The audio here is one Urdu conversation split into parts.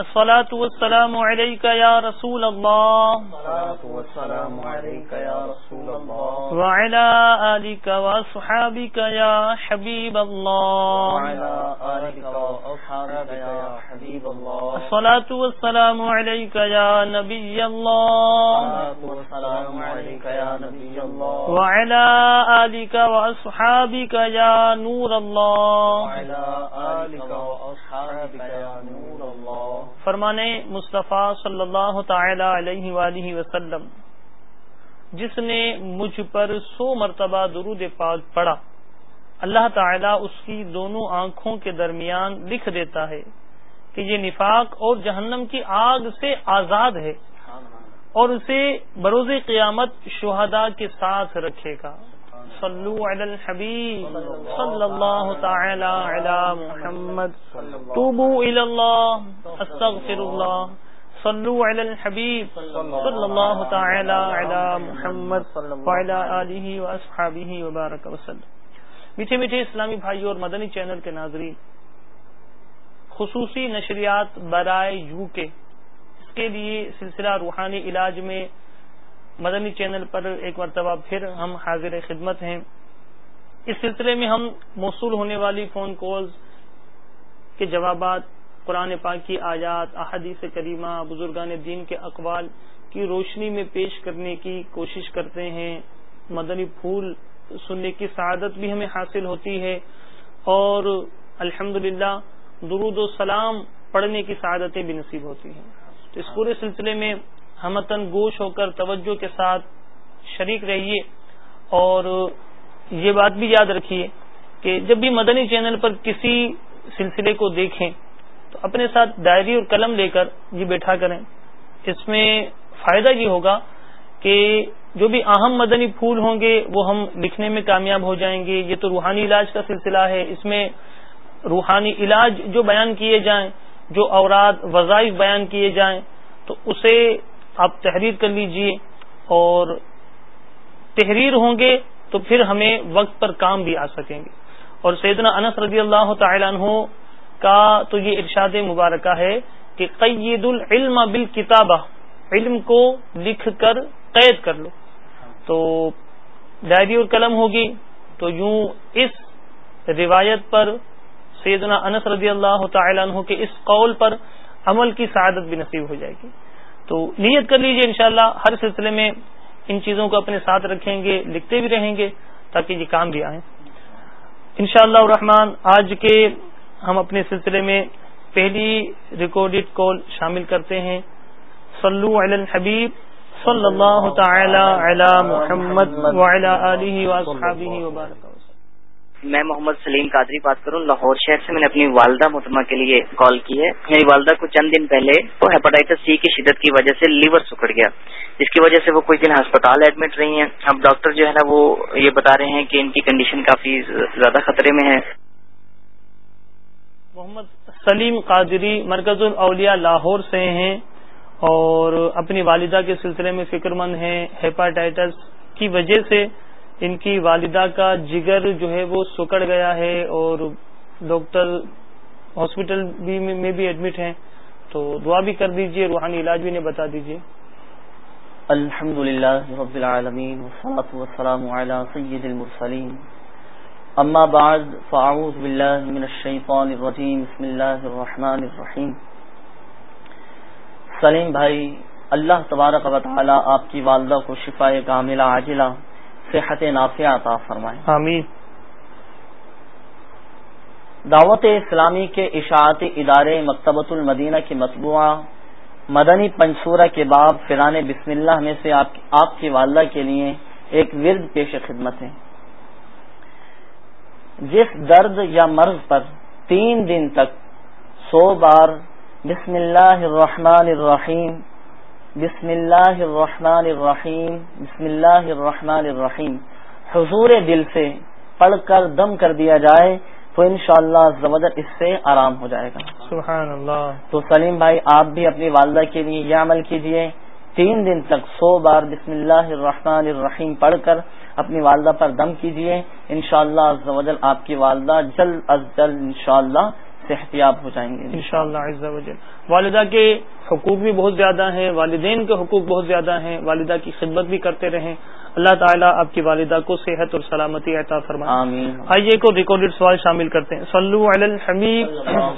الصلاة والسلام عليك يا رسول الله. الصلاة والسلام عليك يا رسول الله. وعلى آلك وأصحابك يا حبيب الله. وعلى آلك وأصحابك يا حبيب الله. الصلاة والسلام عليك يا نبي الله. الصلاة والسلام عليك يا نبي الله. وعلى آلك وأصحابك يا نور الله. وعلى آلك وأصحابك يا فرمان مصطفیٰ صلی اللہ تعالی علیہ وآلہ وسلم، جس نے مجھ پر سو مرتبہ درود پاک پڑھا، اللہ تعالی اس کی دونوں آنکھوں کے درمیان لکھ دیتا ہے کہ یہ نفاق اور جہنم کی آگ سے آزاد ہے اور اسے بروز قیامت شہداء کے ساتھ رکھے گا۔ صلو علی الحبیب. صلی اللہ تعالی علی محمد. توبو الی اللہ استغفر اللہ صلو علی الحبیب. صلی اللہ تعالی علی محمد وعلی آلہ واصحابہ وبارک وسلم میٹھے میٹھے اسلامی بھائی اور مدنی چینل کے ناظرین، خصوصی نشریات برائے یو کے، اس کے لیے سلسلہ روحانی علاج میں مدنی چینل پر ایک مرتبہ پھر ہم حاضر خدمت ہیں، اس سلسلے میں ہم موصول ہونے والی فون کالز کے جوابات، قرآن پاک کی آیات، احادیث کریمہ، بزرگان دین کے اقوال کی روشنی میں پیش کرنے کی کوشش کرتے ہیں۔ مدنی پھول سننے کی سعادت بھی ہمیں حاصل ہوتی ہے اور الحمد درود و سلام پڑھنے کی سعادتیں بھی نصیب ہوتی ہیں۔ تو اس پورے سلسلے میں ہمتن گوش ہو کر توجہ کے ساتھ شریک رہیے اور یہ بات بھی یاد رکھیے کہ جب بھی مدنی چینل پر کسی سلسلے کو دیکھیں تو اپنے ساتھ ڈائری اور قلم لے کر یہ بیٹھا کریں۔ اس میں فائدہ یہ ہوگا کہ جو بھی اہم مدنی پھول ہوں گے وہ ہم لکھنے میں کامیاب ہو جائیں گے۔ یہ تو روحانی علاج کا سلسلہ ہے۔ اس میں روحانی علاج جو بیان کیے جائیں، جو اوراد وظائف بیان کیے جائیں، تو اسے آپ تحریر کر لیجیے اور تحریر ہوں گے تو پھر ہمیں وقت پر کام بھی آ سکیں گے۔ اور سیدنا انس رضی اللہ تعالیٰ عنہ کا تو یہ ارشاد مبارکہ ہے کہ قید العلم بالکتابہ، علم کو لکھ کر قید کر لو۔ تو ڈائری اور قلم ہوگی تو یوں اس روایت پر سیدنا انس رضی اللہ تعالیٰ عنہ کے اس قول پر عمل کی سعادت بھی نصیب ہو جائے گی۔ تو نیت کر لیجیے انشاءاللہ، ہر سلسلے میں ان چیزوں کو اپنے ساتھ رکھیں گے، لکھتے بھی رہیں گے، تاکہ یہ کام بھی آئیں انشاءاللہ شاء الرحمن، آج کے ہم اپنے سلسلے میں پہلی ریکارڈڈ کال شامل کرتے ہیں۔ صلو علی الحبیب، صلی اللہ تعالی علی محمد وبارک۔ میں محمد سلیم قادری بات کروں، لاہور شہر سے میں نے اپنی والدہ محتمہ کے لیے کال کی ہے۔ میری والدہ کو چند دن پہلے وہ ہیپاٹائٹس سی کی شدت کی وجہ سے لیور سکڑ گیا۔ جس کی وجہ سے وہ کچھ دن ہسپتال ایڈمٹ رہی ہیں۔ اب ڈاکٹر جو ہے نا وہ یہ بتا رہے ہیں کہ ان کی کنڈیشن کافی زیادہ خطرے میں ہے۔ محمد سلیم قادری مرکز الاولیاء لاہور سے ہیں اور اپنی والدہ کے سلسلے میں فکر مند ہیں۔ ہیپاٹائٹس کی وجہ سے ان کی والدہ کا جگر جو ہے وہ سکڑ گیا ہے اور ڈاکٹر ہاسپٹل بھی میں بھی ایڈمٹ ہیں۔ تو دعا بھی کر دیجیے، روحانی علاج بھی انہیں بتا دیجیے۔ الحمد للہ رب العالمین والسلام علی سید المرسلین۔ اما بعد، فاعوذ باللہ من الشیطان الرجیم، بسم اللہ الرحمن الرحیم۔ سلیم بھائی، اللہ تبارک و تعالی آپ کی والدہ کو شفا کاملہ عاجلہ صحت نافیہ عطا فرمائے۔ آمین۔ دعوت اسلامی کے اشاعت ادارے مکتبۃ المدینہ کی مطبوعہ مدنی پنصورہ کے باب فران بسم اللہ میں سے آپ کی والدہ کے لیے ایک ورد پیش خدمت ہے۔ جس درد یا مرض پر تین دن تک سو بار بسم اللہ الرحمن الرحیم بسم اللہ الرحمن الرحیم بسم اللہ الرحمن الرحیم۔ حضور دل سے پڑھ کر دم کر دیا جائے تو ان شاء اللہ اس سے آرام ہو جائے گا۔ سبحان اللہ تو سلیم بھائی آپ بھی اپنی والدہ کے لیے یہ عمل کیجیے تین دن تک سو بار بسم اللہ الرحمن الرحیم پڑھ کر اپنی والدہ پر دم کیجیے ان شاء اللہ آپ کی والدہ جلد از جلد ان صحتیاب ہو جائیں گے۔ ان شاء اللہ والدہ کے حقوق بھی بہت زیادہ ہیں والدین کے حقوق بہت زیادہ ہیں والدہ کی خدمت بھی کرتے رہیں۔ اللہ تعالیٰ آپ کی والدہ کو صحت اور سلامتی عطا فرمائے۔ آئیے کو ریکارڈیڈ سوال شامل کرتے ہیں۔ صلو علی الحبیب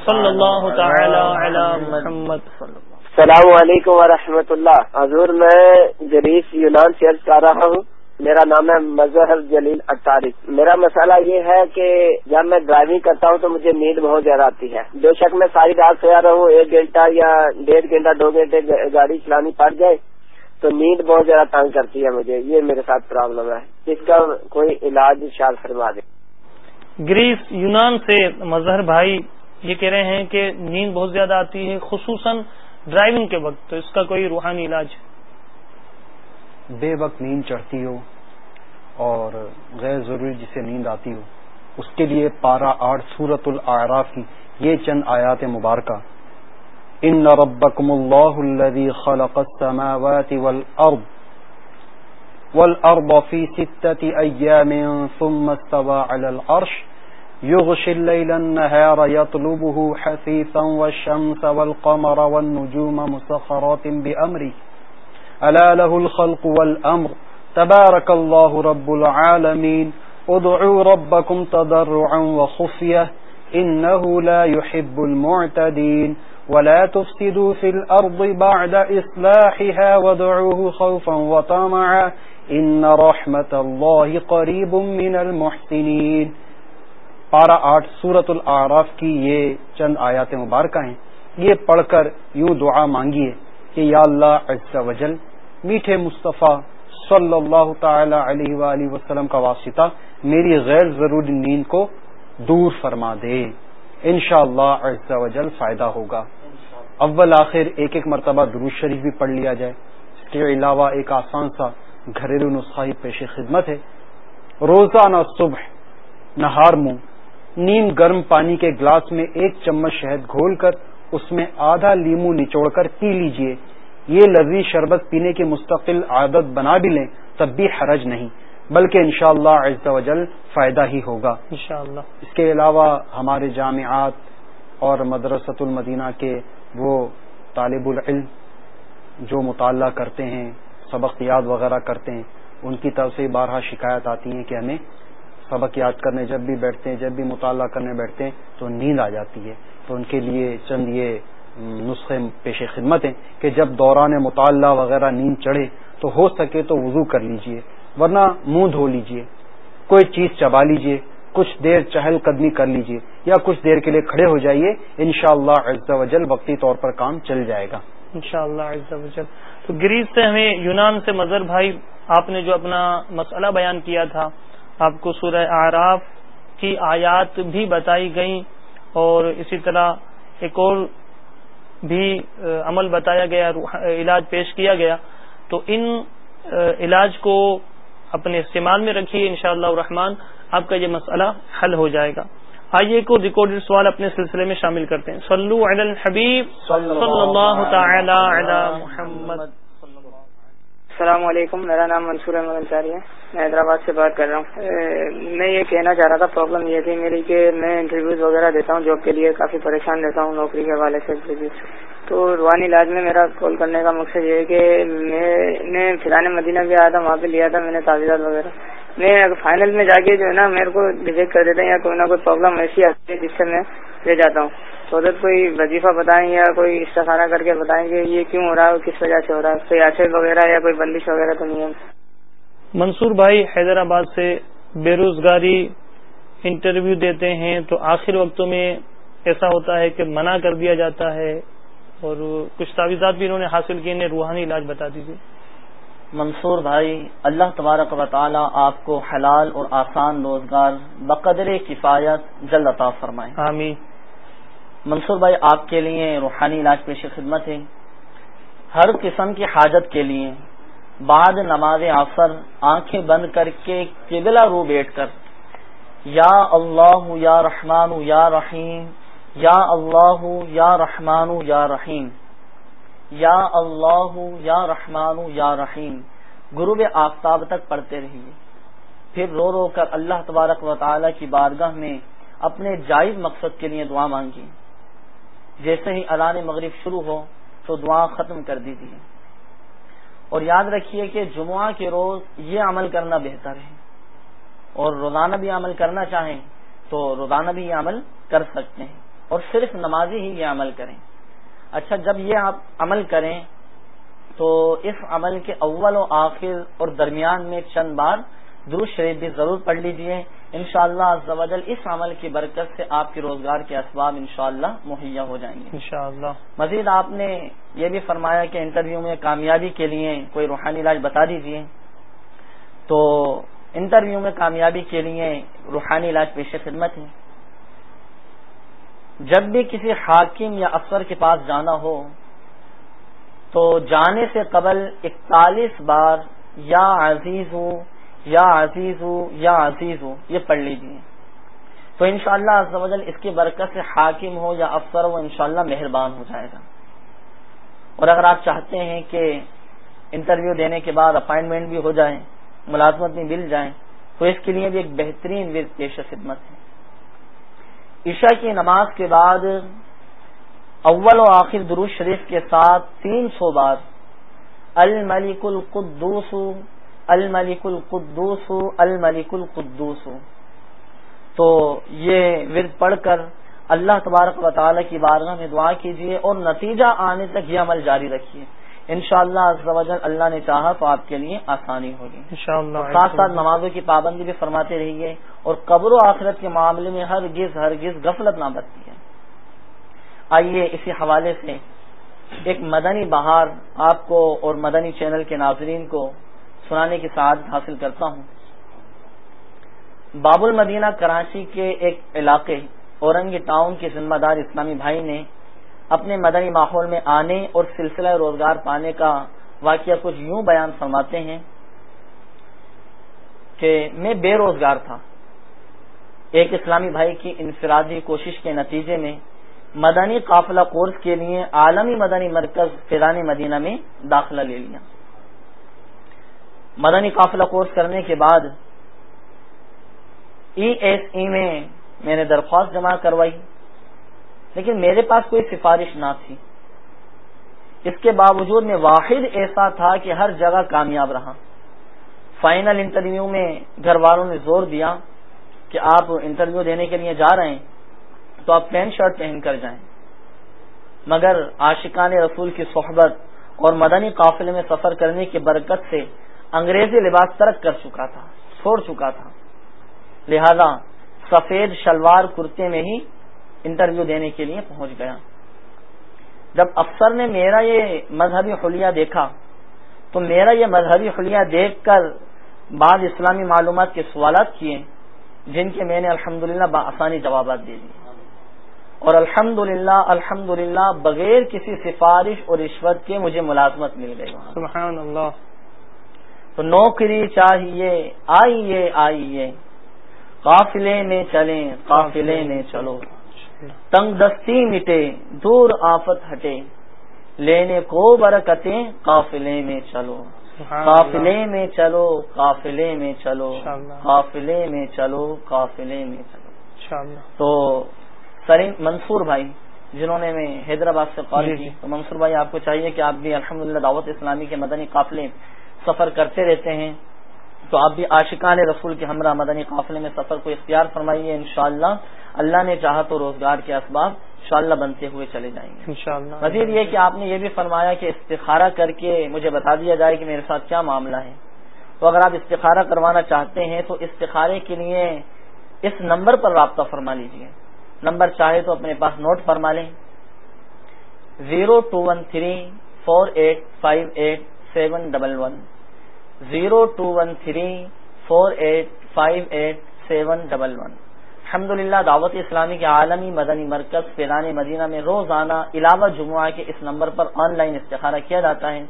صلی اللہ تعالی علی محمد۔ السلام علیکم ورحمۃ اللہ۔ حضور میں جریف یونان سے کر رہا ہوں۔ میرا نام ہے مظہر جلیل اٹاری۔ میرا مسئلہ یہ ہے کہ جب میں ڈرائیونگ کرتا ہوں تو مجھے نیند بہت زیادہ آتی ہے۔ بے شک میں ساری رات سویا رہا ایک گھنٹہ یا ڈیڑھ گھنٹہ، دو گھنٹے گاڑی چلانی پڑ جائے تو نیند بہت زیادہ تنگ کرتی ہے مجھے۔ یہ میرے ساتھ پرابلم ہے۔ اس کا کوئی علاج شاید فرما دے۔ گریس، یونان سے مظہر بھائی یہ کہہ رہے ہیں کہ نیند بہت زیادہ آتی ہے، خصوصاً ڈرائیونگ کے وقت۔ تو اس کا کوئی روحانی علاج بے وقت نیند چڑھتی ہو اور غیر ضروری جسے نیند آتی ہو، اس کے لیے پارا آٹھ سورت العراف کی یہ چند آیات مبارکہ۔ ان ربکم اللہ الذي خلق السماوات والارض والارض في ستة ايام ثم استوى على العرش يغشي الليل النهار يطلبه حثيثا والشمس والقمر والنجوم مسخرات بأمره ألا له الخلق والأمر. تبارك الله رب العالمين. ادعوا ربكم تضرعا وخفية. إنه لا يحب المعتدين. ولا تفسدوا في الأرض بعد إصلاحها وادعوه خوفا وطمعا. إن رحمة الله قريب من المحسنين. پارا آٹھ سورت العراف کی یہ چند آیات مبارکہ ہیں. یہ پڑھ کر یوں دعا مانگیے. کہ یا اللہ عز و جل، میٹھے مصطفیٰ صلی اللہ تعالی علیہ وآلہ وسلم کا واسطہ میری غیر ضروری نیند کو دور فرما دے۔ انشاءاللہ شاء اللہ جل فائدہ ہوگا۔ اول آخر ایک ایک مرتبہ دروش شریف بھی پڑھ لیا جائے۔ اس کے علاوہ ایک آسان سا گھریلو نسخہ پیش خدمت ہے۔ روزانہ صبح نہار منہ، نیم گرم پانی کے گلاس میں ایک چمچ شہد گھول کر اس میں آدھا لیمو نچوڑ کر پی لیجیے۔ یہ لذیذ شربت پینے کی مستقل عادت بنا بھی لیں تب بھی حرج نہیں بلکہ انشاءاللہ شاء اللہ فائدہ ہی ہوگا۔ انشاءاللہ۔ اس کے علاوہ ہمارے جامعات اور مدرسۃ المدینہ کے وہ طالب العلم جو مطالعہ کرتے ہیں سبق یاد وغیرہ کرتے ہیں ان کی طرف سے بارہا شکایت آتی ہیں کہ ہمیں سبق یاد کرنے جب بھی بیٹھتے ہیں جب بھی مطالعہ کرنے بیٹھتے ہیں تو نیند آ جاتی ہے۔ تو ان کے لیے چند یہ نسخے پیش خدمت ہیں کہ جب دوران مطالعہ وغیرہ نیند چڑھے تو ہو سکے تو وضو کر لیجیے، ورنہ منہ دھو لیجیے، کوئی چیز چبا لیجیے، کچھ دیر چہل قدمی کر لیجیے یا کچھ دیر کے لیے کھڑے ہو جائیے ان شاء اللہ وجل وقتی طور پر کام چل جائے گا۔ ان شاء اللہ تو گریز سے ہمیں یونان سے مظہر بھائی، آپ نے جو اپنا مسئلہ بیان کیا تھا، آپ کو سورہ آراف کی آیات بھی بتائی گئیں۔ اور اسی طرح ایک اور بھی عمل بتایا گیا علاج پیش کیا گیا۔ تو ان علاج کو اپنے استعمال میں رکھیے انشاءاللہ شاء الرحمان آپ کا یہ مسئلہ حل ہو جائے گا۔ آئیے کو ریکارڈیڈ سوال اپنے سلسلے میں شامل کرتے ہیں۔ صلو علی الحبیب صلی اللہ تعالی علی محمد۔ السلام علیکم، میرا نام منصور احمد انصاری ہے۔ میں حیدرآباد سے بات کر رہا ہوں۔ میں یہ کہنا چاہ رہا تھا پرابلم یہ تھی میری کہ میں انٹرویوز وغیرہ دیتا ہوں جاب کے لیے کافی پریشان رہتا ہوں، نوکری کے حوالے سے۔ تو روحانی علاج میں میرا کال کرنے کا مقصد یہ ہے کہ میں نے فلان مدینہ بھی آیا تھا، وہاں پہ لیا تھا میں نے تعویذات وغیرہ۔ میں فائنل میں جا کے جو ہے نا میرے کو ریجیکٹ کر دیتے ہیں یا کوئی نہ کوئی پرابلم ایسی آتی ہے جس سے میں لے جاتا ہوں۔ تو کوئی وظیفہ بتائیں یا کوئی استفارہ کر کے بتائیں کہ یہ کیوں ہو رہا ہے کس وجہ سے ہو رہا ہے، کوئی ایسے وغیرہ یا کوئی بندش وغیرہ تو نہیں ہے۔ منصور بھائی حیدرآباد سے بے روزگاری انٹرویو دیتے ہیں تو آخر وقتوں میں ایسا ہوتا ہے کہ منع کر دیا جاتا ہے۔ اور کچھ تعویذات بھی انہوں نے حاصل کیے روحانی علاج بتا دیجیے منصور بھائی اللہ تبارک و تعالی آپ کو حلال اور آسان روزگار بقدر کفایت جلد عطا فرمائے۔ آمین۔ منصور بھائی آپ کے لیے روحانی علاج پیش خدمت ہے۔ ہر قسم کی حاجت کے لیے بعد نماز آفر آنکھیں بند کر کے قبلہ رو بیٹھ کر یا اللہ یا رحمان یا رحیم یا اللہ یا رحمان یا رحیم یا اللہ یا رحمان یا رحیم غروب آفتاب تک پڑھتے رہیے۔ پھر رو رو کر اللہ تبارک و تعالی کی بارگاہ میں اپنے جائز مقصد کے لیے دعا مانگی۔ جیسے ہی اذان مغرب شروع ہو تو دعا ختم کر دیجیے اور یاد رکھیے کہ جمعہ کے روز یہ عمل کرنا بہتر ہے۔ اور روزانہ بھی عمل کرنا چاہیں تو روزانہ بھی یہ عمل کر سکتے ہیں۔ اور صرف نمازی ہی یہ عمل کریں۔ اچھا جب یہ آپ عمل کریں تو اس عمل کے اول و آخر اور درمیان میں چند بار درست شریف بھی ضرور پڑھ لیجیے ان شاء اللہ اس عمل کی برکت سے آپ کے روزگار کے اسباب انشاءاللہ اللہ مہیا ہو جائیں گے۔ انشاءاللہ۔ مزید آپ نے یہ بھی فرمایا کہ انٹرویو میں کامیابی کے لیے کوئی روحانی علاج بتا دیجیے تو انٹرویو میں کامیابی کے لیے روحانی علاج پیش خدمت ہے۔ جب بھی کسی حاکم یا افسر کے پاس جانا ہو، تو جانے سے قبل اکتالیس بار یا عزیز ہو یا عزیز ہو یا عزیز ہو یہ پڑھ لیجیے تو انشاءاللہ شاء اللہ اس کی برکت سے حاکم ہو یا افسر وہ انشاءاللہ مہربان ہو جائے گا۔ اور اگر آپ چاہتے ہیں کہ انٹرویو دینے کے بعد اپائنٹمنٹ بھی ہو جائے ملازمت بھی مل جائیں، تو اس کے لیے بھی ایک بہترین پیش خدمت ہے۔ عشاء کی نماز کے بعد اول و آخر دروش شریف کے ساتھ تین سو بار، الملک القدوس الملک القدوس الملک القدوس۔ تو یہ ورد پڑھ کر اللہ تبارک و تعالی کی بارگاہ میں دعا کیجیے اور نتیجہ آنے تک یہ عمل جاری رکھیے۔ ان شاء اللہ اللہ نے چاہا تو آپ کے لیے آسانی ہوگی۔ ساتھ ساتھ نمازوں کی پابندی بھی فرماتے رہیے اور قبر و آخرت کے معاملے میں ہر گز ہر گز غفلت نہ برتی ہے۔ آئیے اسی حوالے سے ایک مدنی بہار آپ کو اور مدنی چینل کے ناظرین کو سنانے کی سعادت حاصل کرتا ہوں۔ باب المدینہ کراچی کے ایک علاقے اورنگی ٹاؤن کے ذمہ دار اسلامی بھائی نے اپنے مدنی ماحول میں آنے اور سلسلہ روزگار پانے کا واقعہ کچھ یوں بیان فرماتے ہیں کہ میں بے روزگار تھا۔ ایک اسلامی بھائی کی انفرادی کوشش کے نتیجے میں مدنی قافلہ کورس کے لیے عالمی مدنی مرکز فیضان مدینہ میں داخلہ لے لیا۔ مدنی قافلہ کورس کرنے کے بعد ای ایس ای میں میں نے درخواست جمع کروائی۔ لیکن میرے پاس کوئی سفارش نہ تھی۔ اس کے باوجود میں واحد ایسا تھا کہ ہر جگہ کامیاب رہا۔ فائنل انٹرویو میں گھر والوں نے زور دیا کہ آپ انٹرویو دینے کے لیے جا رہے ہیں تو آپ پینٹ شرٹ پہن کر جائیں۔ مگر عاشقان رسول کی صحبت اور مدنی قافلے میں سفر کرنے کی برکت سے انگریزی لباس ترک کر چکا تھا، چھوڑ چکا تھا۔ لہذا سفید شلوار کرتے میں ہی انٹرویو دینے کے لیے پہنچ گیا۔ جب افسر نے میرا یہ مذہبی حلیہ دیکھا تو میرا یہ مذہبی حلیہ دیکھ کر بعض اسلامی معلومات کے سوالات کیے جن کے میں نے الحمد للہ بآسانی جوابات دے دیے اور الحمد للہ الحمد للہ بغیر کسی سفارش اور رشوت کے مجھے ملازمت مل گئی۔ سبحان اللہ تو نوکری چاہیے آئیے آئیے۔ قافلے میں چلیں قافلے میں چلو۔ تنگ دستی مٹے دور آفت ہٹے۔ لینے کو برکتیں قافلے میں چلو۔ قافلے میں چلو قافلے میں چلو۔ قافلے میں چلو قافلے میں چلو۔ تو سرین منصور بھائی جنہوں نے میں حیدرآباد سے کال جی، کی جی۔ تو منصور بھائی آپ کو چاہیے کہ آپ بھی الحمدللہ دعوت اسلامی کے مدنی قافلے سفر کرتے رہتے ہیں۔ تو آپ بھی عاشقان رسول کے ہمراہ مدنی قافلے میں سفر کو اختیار فرمائیے انشاءاللہ اللہ نے چاہا تو روزگار کے اسباب انشاءاللہ بنتے ہوئے چلے جائیں گے۔ انشاءاللہ۔ مزید یہ کہ آپ نے یہ بھی فرمایا کہ استخارہ کر کے مجھے بتا دیا جائے کہ میرے ساتھ کیا معاملہ ہے۔ تو اگر آپ استخارہ کروانا چاہتے ہیں تو استخارے کے لیے اس نمبر پر رابطہ فرما لیجیے نمبر چاہے تو اپنے پاس نوٹ فرما لیں۔ Zero two one three four eight five eight seven double one. Zero two one three four eight five eight seven double one. الحمد للہ دعوت اسلامی کے عالمی مدنی مرکز فیضان مدینہ میں روزانہ علاوہ جمعہ کے اس نمبر پر آن لائن استخارہ کیا جاتا ہے۔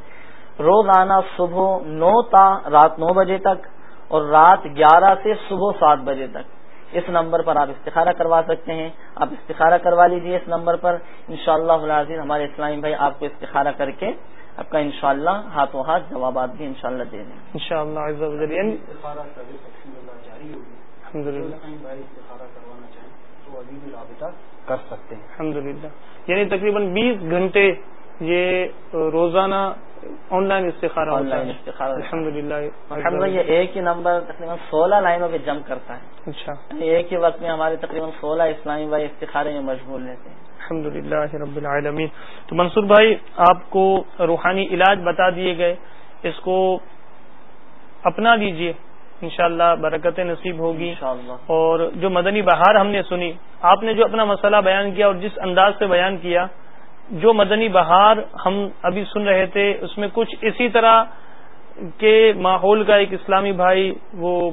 روزانہ صبح نو تا رات نو بجے تک اور رات گیارہ سے صبح سات بجے تک۔ اس نمبر پر آپ استخارہ کروا سکتے ہیں۔ آپ استخارہ کروا لیجیے اس نمبر پر۔ انشاءاللہ شاء اللہ ہمارے اسلامی بھائی آپ کو استخارہ کر کے آپ کا انشاءاللہ ہاتھوں ہاتھ جوابات بھی انشاءاللہ دے دیں۔ ان شاء اللہ یعنی کر سکتے ہیں۔ الحمد للہ یعنی تقریباً بیس گھنٹے یہ روزانہ آن لائن استخارہ آن لائن استخارہ الحمد للہ یہ ایک ہی نمبر تقریباً سولہ لائنوں پہ جم کرتا ہے۔ اچھا۔ ایک ہی وقت میں ہمارے تقریباً سولہ اسلامی بھائی استخارے میں مشغول رہتے ہیں۔ الحمد للہ رب العالمین۔ تو منصور بھائی آپ کو روحانی علاج بتا دیے گئے۔ اس کو اپنا دیجیے۔ انشاءاللہ برکت نصیب ہوگی۔ اور جو مدنی بہار ہم نے سنی آپ نے جو اپنا مسئلہ بیان کیا اور جس انداز سے بیان کیا جو مدنی بہار ہم ابھی سن رہے تھے، اس میں کچھ اسی طرح کے ماحول کا ایک اسلامی بھائی، وہ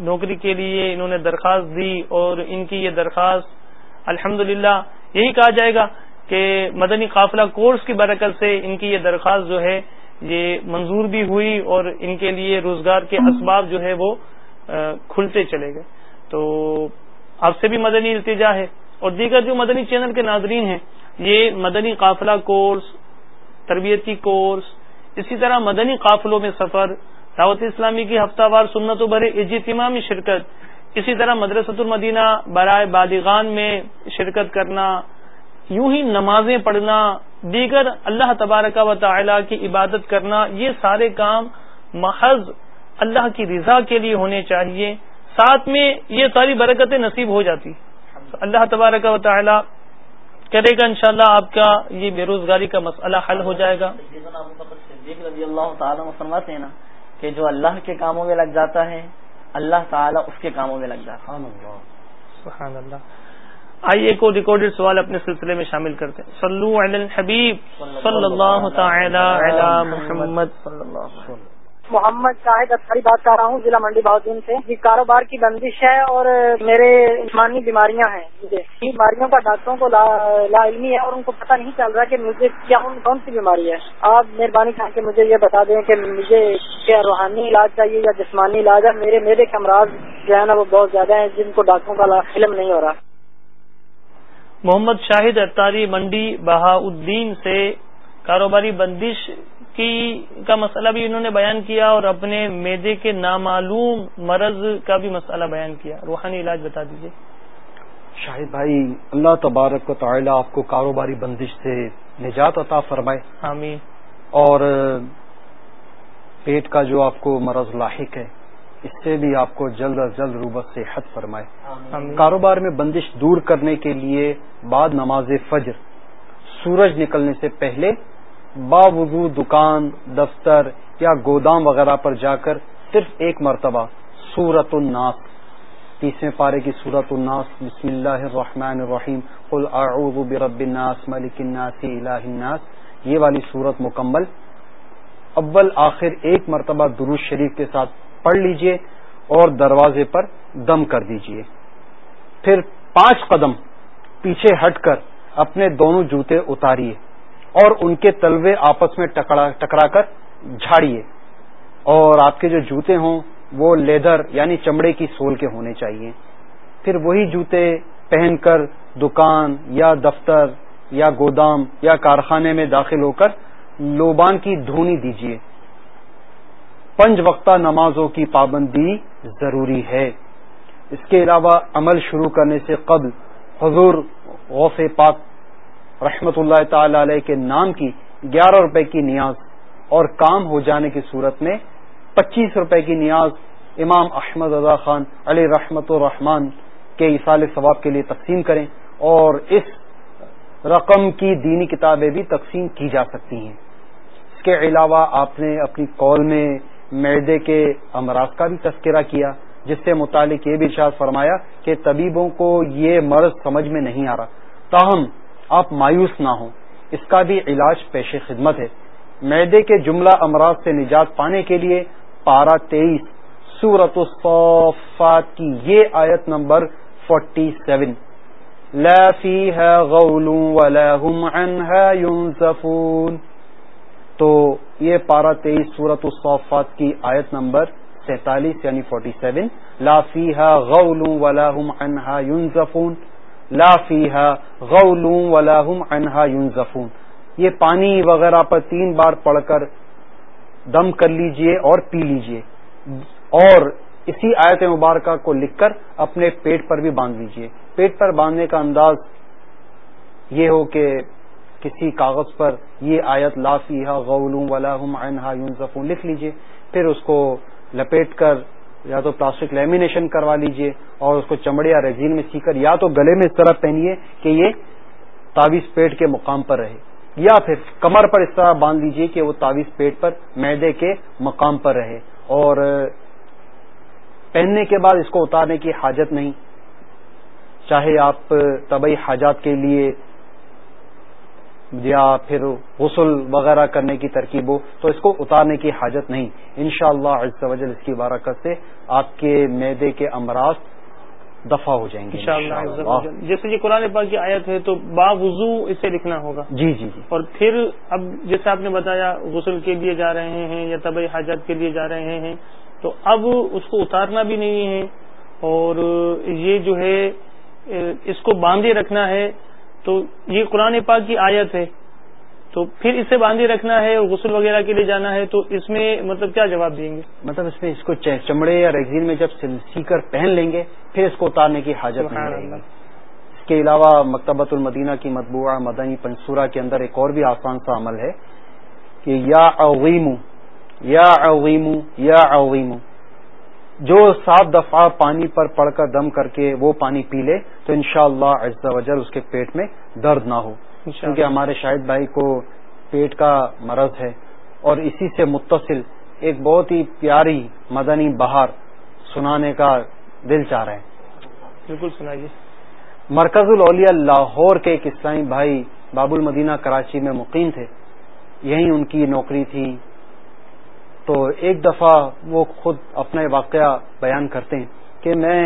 نوکری کے لیے انہوں نے درخواست دی اور ان کی یہ درخواست الحمد یہی کہا جائے گا کہ مدنی قافلہ کورس کی برکت سے ان کی یہ درخواست جو ہے، یہ منظور بھی ہوئی اور ان کے لیے روزگار کے اسباب جو ہے وہ کھلتے چلے گئے۔ تو آپ سے بھی مدنی التجا ہے اور دیگر جو مدنی چینل کے ناظرین ہیں یہ مدنی قافلہ کورس، تربیتی کورس، اسی طرح مدنی قافلوں میں سفر، دعوت اسلامی کی ہفتہ وار سنت و برے اجتماعی شرکت، اسی طرح مدرسۃ المدینہ برائے بادغان میں شرکت کرنا، یوں ہی نمازیں پڑھنا، دیگر اللہ تبارک و تعالی کی عبادت کرنا، یہ سارے کام محض اللہ کی رضا کے لیے ہونے چاہیے۔ ساتھ میں یہ ساری برکتیں نصیب ہو جاتی۔ اللہ تبارک و تعالی کرے گا انشاءاللہ آپ کا یہ بے روزگاری کا مسئلہ حل ہو جائے گا۔ رضی اللہ تعالیٰ فرماتے ہیں نا کہ جو اللہ کے کاموں میں لگ جاتا ہے اللہ تعالیٰ اس کے کاموں میں لگ جاتا ہے۔ سبحان اللہ۔ آئیے کو ریکارڈیڈ سوال اپنے سلسلے میں شامل کرتے ہیں۔ صلو علی الحبیب۔ صلی اللہ تعالی علی محمد۔ صلی اللہ محمد شاہد اختری بات کر رہا ہوں، ضلع منڈی بہادین سے۔ یہ کاروبار کی بندش ہے اور میرے جسمانی بیماریاں ہیں۔ مجھے بیماریوں کا ڈاکٹروں کو لا علمی ہے اور ان کو پتہ نہیں چل رہا کہ مجھے کیا کون سی بیماری ہے۔ آپ مہربانی کر کے مجھے یہ بتا دیں کہ مجھے کیا روحانی علاج چاہیے یا جسمانی علاج ہے۔ میرے میرے کے امراض جو ہے نا، وہ بہت زیادہ ہیں، جن کو ڈاکٹروں کا علم نہیں ہو رہا۔ محمد شاہد اتاری منڈی بہاؤدین سے کاروباری بندش کی کا مسئلہ بھی انہوں نے بیان کیا اور اپنے میدے کے نامعلوم مرض کا بھی مسئلہ بیان کیا۔ روحانی علاج بتا دیجیے شاہد بھائی اللہ تبارک و تعالی آپ کو کاروباری بندش سے نجات عطا فرمائے۔ آمین۔ اور پیٹ کا جو آپ کو مرض لاحق ہے اس سے بھی آپ کو جلد از جلد روبت سے حد فرمائے کاروبار میں بندش دور کرنے کے لیے بعد نماز فجر سورج نکلنے سے پہلے باوضو دکان، دفتر یا گودام وغیرہ پر جا کر صرف ایک مرتبہ سورت الناس، تیسویں پارے کی سورت الناس، بسم اللہ الرحمن الرحیم، قل اعوذ برب الناس، ملک الناس، الہ الناس، یہ والی سورت مکمل۔ اول، آخر، ایک مرتبہ دروش شریف کے ساتھ پڑھ لیجیے اور دروازے پر دم کر دیجیے۔ پھر پانچ قدم پیچھے ہٹ کر اپنے دونوں جوتے اتاریے۔ اور ان کے تلوے آپس میں ٹکرا کر جھاڑیے۔ اور آپ کے جو جوتے ہوں، وہ لیدر یعنی چمڑے کی سول کے ہونے چاہیے۔ پھر وہی جوتے پہن کر دکان یا دفتر یا گودام یا کارخانے میں داخل ہو کر لوبان کی دھونی دیجیے۔ پنج وقتہ نمازوں کی پابندی ضروری ہے۔ اس کے علاوہ عمل شروع کرنے سے قبل حضور غوث پاک رحمت اللہ تعالی علیہ کے نام کی گیارہ روپے کی نیاز اور کام ہو جانے کی صورت میں پچیس روپے کی نیاز امام احمد رضا خان علی رحمت الرحمان کے اصال ثواب کے لیے تقسیم کریں اور اس رقم کی دینی کتابیں بھی تقسیم کی جا سکتی ہیں۔ اس کے علاوہ آپ نے اپنی کال میں معدے کے امراض کا بھی تذکرہ کیا، جس سے متعلق یہ بھی ارشاد فرمایا کہ طبیبوں کو یہ مرض سمجھ میں نہیں آ رہا۔ تاہم آپ مایوس نہ ہوں۔ اس کا بھی علاج پیش خدمت ہے۔ معدے کے جملہ امراض سے نجات پانے کے لیے پارا تیئیس سورت الصفات کی یہ آیت نمبر فورٹی سیون تو یہ پارہ تیئیس صورت الصوفات کی آیت نمبر سینتالیس یعنی فورٹی سیون لا فیحا غول ولاحم انہا یون ظفون لا فیحا غول ولاحم انہا یون یہ پانی وغیرہ پر تین بار پڑھ کر دم کر لیجیے اور پی لیجیے۔ اور اسی آیت مبارکہ کو لکھ کر اپنے پیٹ پر بھی باندھ لیجیے۔ پیٹ پر باندھنے کا انداز یہ ہو کہ کسی کاغذ پر یہ آیت لا فیحا غول ولاحم انہا یون ظفون لکھ لیجیے۔ پھر اس کو لپیٹ کر یا تو پلاسٹک لیمینیشن کروا لیجیے اور اس کو چمڑے یا ریزین میں سی کر یا تو گلے میں اس طرح پہنیے کہ یہ تعویذ پیٹ کے مقام پر رہے۔ یا پھر کمر پر اس طرح باندھ لیجیے کہ وہ تعویذ پیٹ پر میدے کے مقام پر رہے۔ اور پہننے کے بعد اس کو اتارنے کی حاجت نہیں۔ چاہے آپ طبی حاجات کے لیے یا پھر غسل وغیرہ کرنے کی ترکیب ہو تو اس کو اتارنے کی حاجت نہیں۔ انشاءاللہ شاء اللہ اس کی بارکت سے آپ کے میدے کے امراض دفاع ہو جائیں گے۔ جیسے یہ قرآن پاک کی آیت ہے تو باوضو اسے لکھنا ہوگا۔ جی جی جی۔ اور پھر اب جیسے آپ نے بتایا غسل کے لیے جا رہے ہیں یا طبی حاجات کے لیے جا رہے ہیں تو اب اس کو اتارنا بھی نہیں ہے۔ اور یہ جو ہے اس کو باندھے رکھنا ہے۔ تو یہ قرآن پاک کی آیت ہے۔ تو پھر اسے باندھے رکھنا ہے اور غسل وغیرہ کے لیے جانا ہے تو اس میں مطلب کیا جواب دیں گے؟ مطلب اس میں اس کو چمڑے یا ریگزین میں جب سی کر پہن لیں گے پھر اس کو اتارنے کی حاجت نہیں رہے گی۔ اس کے علاوہ مکتبۃ المدینہ کی مطبوعہ مدنی پنصورہ کے اندر ایک اور بھی آسان سا عمل ہے کہ یا اویم یا اویم یا اویم جو سات دفعہ پانی پر پڑھ کر دم کر کے وہ پانی پی لے تو انشاءاللہ شاء اللہ اس کے پیٹ میں درد نہ ہو۔ کیونکہ ہمارے شاہد بھائی کو پیٹ کا مرض ہے۔ اور اسی سے متصل ایک بہت ہی پیاری مدنی بہار سنانے کا دل چاہ رہے ہیں بالکل سنائیے۔ مرکز الاولیاء لاہور کے ایک اسلامی بھائی باب المدینہ کراچی میں مقیم تھے۔ یہی ان کی نوکری تھی۔ تو ایک دفعہ وہ خود اپنا واقعہ بیان کرتے ہیں کہ میں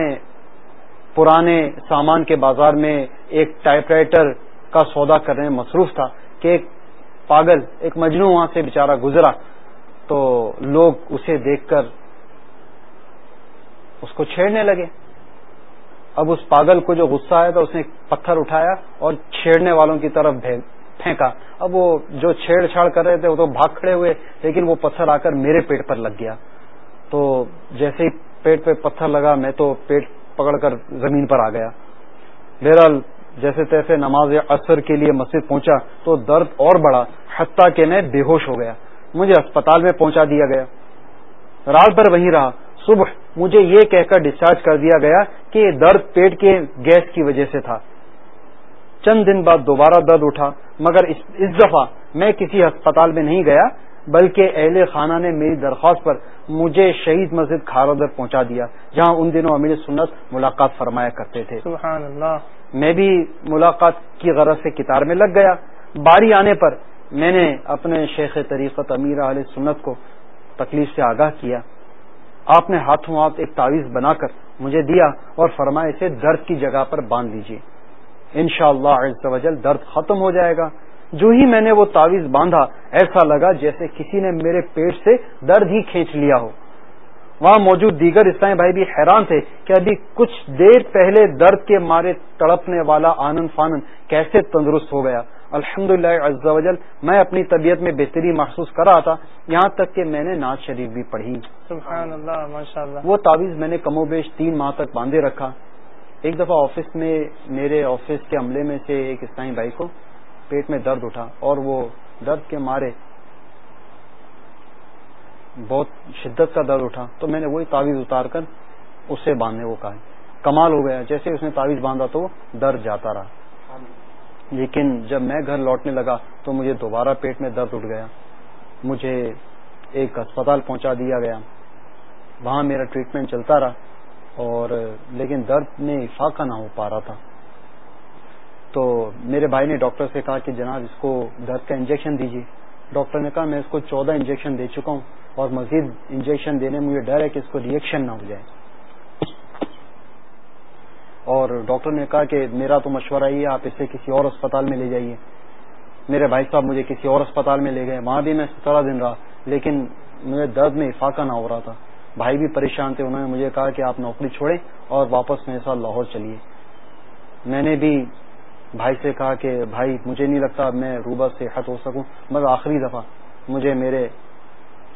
پرانے سامان کے بازار میں ایک ٹائپ رائٹر کا سودا کرنے میں مصروف تھا کہ ایک پاگل، ایک مجنو وہاں سے بےچارا گزرا تو لوگ اسے دیکھ کر اس کو چھیڑنے لگے۔ اب اس پاگل کو جو غصہ آیا تھا، اس نے پتھر اٹھایا اور چھیڑنے والوں کی طرف پھینکا۔ اب وہ جو چھیڑ چھاڑ کر رہے تھے، وہ تو بھاگ کھڑے ہوئے، لیکن وہ پتھر آ کر میرے پیٹ پر لگ گیا۔ تو جیسے ہی پیٹ پہ پتھر لگا، میں تو پیٹ پکڑ کر زمین پر آ گیا۔ بہرحال، جیسے تیسے نماز اثر کے لیے مسجد پہنچا تو درد اور بڑا حتیٰ کہ میں بے ہوش ہو گیا۔ مجھے اسپتال میں پہنچا دیا گیا۔ رات بھر وہیں رہا۔ صبح مجھے یہ کہہ کر ڈسچارج کر دیا گیا کہ درد پیٹ کے گیس کی وجہ سے تھا۔ چند دن بعد دوبارہ درد اٹھا مگر اس دفعہ میں کسی ہسپتال میں نہیں گیا بلکہ اہل خانہ نے میری درخواست پر مجھے شہید مسجد کھارودر پہنچا دیا جہاں ان دنوں امیر سنت ملاقات فرمایا کرتے تھے۔ سبحان اللہ میں بھی ملاقات کی غرض سے کتار میں لگ گیا۔ باری آنے پر میں نے اپنے شیخ طریقت امیر علیہ سنت کو تکلیف سے آگاہ کیا۔ آپ نے ہاتھوں ہاتھ ایک تعویذ بنا کر مجھے دیا اور فرمائے اسے درد کی جگہ پر باندھ لیجیے ان شاء اللہ درد ختم ہو جائے گا۔ جو ہی میں نے وہ تعویذ باندھا ایسا لگا جیسے کسی نے میرے پیٹ سے درد ہی کھینچ لیا ہو۔ وہاں موجود دیگر اسلامی بھائی بھی حیران تھے کہ ابھی کچھ دیر پہلے درد کے مارے تڑپنے والا آنند فانند کیسے تندرست ہو گیا۔ الحمد للہ میں اپنی طبیعت میں بہتری محسوس کر رہا تھا۔ یہاں تک کہ میں نے ناز شریف بھی پڑھی۔ سبحان اللہ اللہ وہ تعویذ میں نے کم و بیش تین ماہ تک باندھے رکھا۔ ایک دفعہ آفس میں میرے آفس کے عملے میں سے ایک اسلامی بھائی کو پیٹ میں درد اٹھا اور وہ درد کے مارے بہت شدت کا درد اٹھا تو میں نے وہی تعویذ اتار کر اسے باندھنے کو کہا۔ کمال ہو گیا۔ جیسے اس نے تعویذ باندھا تو درد جاتا رہا۔ لیکن جب میں گھر لوٹنے لگا تو مجھے دوبارہ پیٹ میں درد اٹھ گیا۔ مجھے ایک اسپتال پہنچا دیا گیا۔ وہاں میرا ٹریٹمنٹ چلتا رہا۔ اور لیکن درد میں افاقہ نہ ہو پا رہا تھا۔ تو میرے بھائی نے ڈاکٹر سے کہا کہ جناب اس کو درد کا انجیکشن دیجیے۔ ڈاکٹر نے کہا میں اس کو چودہ انجیکشن دے چکا ہوں اور مزید انجیکشن دینے میں مجھے ڈر ہے کہ اس کو ریئیکشن نہ ہو جائے۔ اور ڈاکٹر نے کہا کہ میرا تو مشورہ یہ ہے، آپ اسے کسی اور اسپتال میں لے جائیے۔ میرے بھائی صاحب مجھے کسی اور اسپتال میں لے گئے۔ وہاں بھی میں سترہ دن رہا، لیکن مجھے درد میں افاقہ نہ ہو رہا تھا۔ بھائی بھی پریشان تھے انہوں نے مجھے کہا کہ آپ نوکری چھوڑیں اور واپس میرے ساتھ لاہور چلیے۔ میں نے بھی بھائی سے کہا کہ بھائی مجھے نہیں لگتا اب میں روبہ سے حت ہو سکوں مگر آخری دفعہ مجھے میرے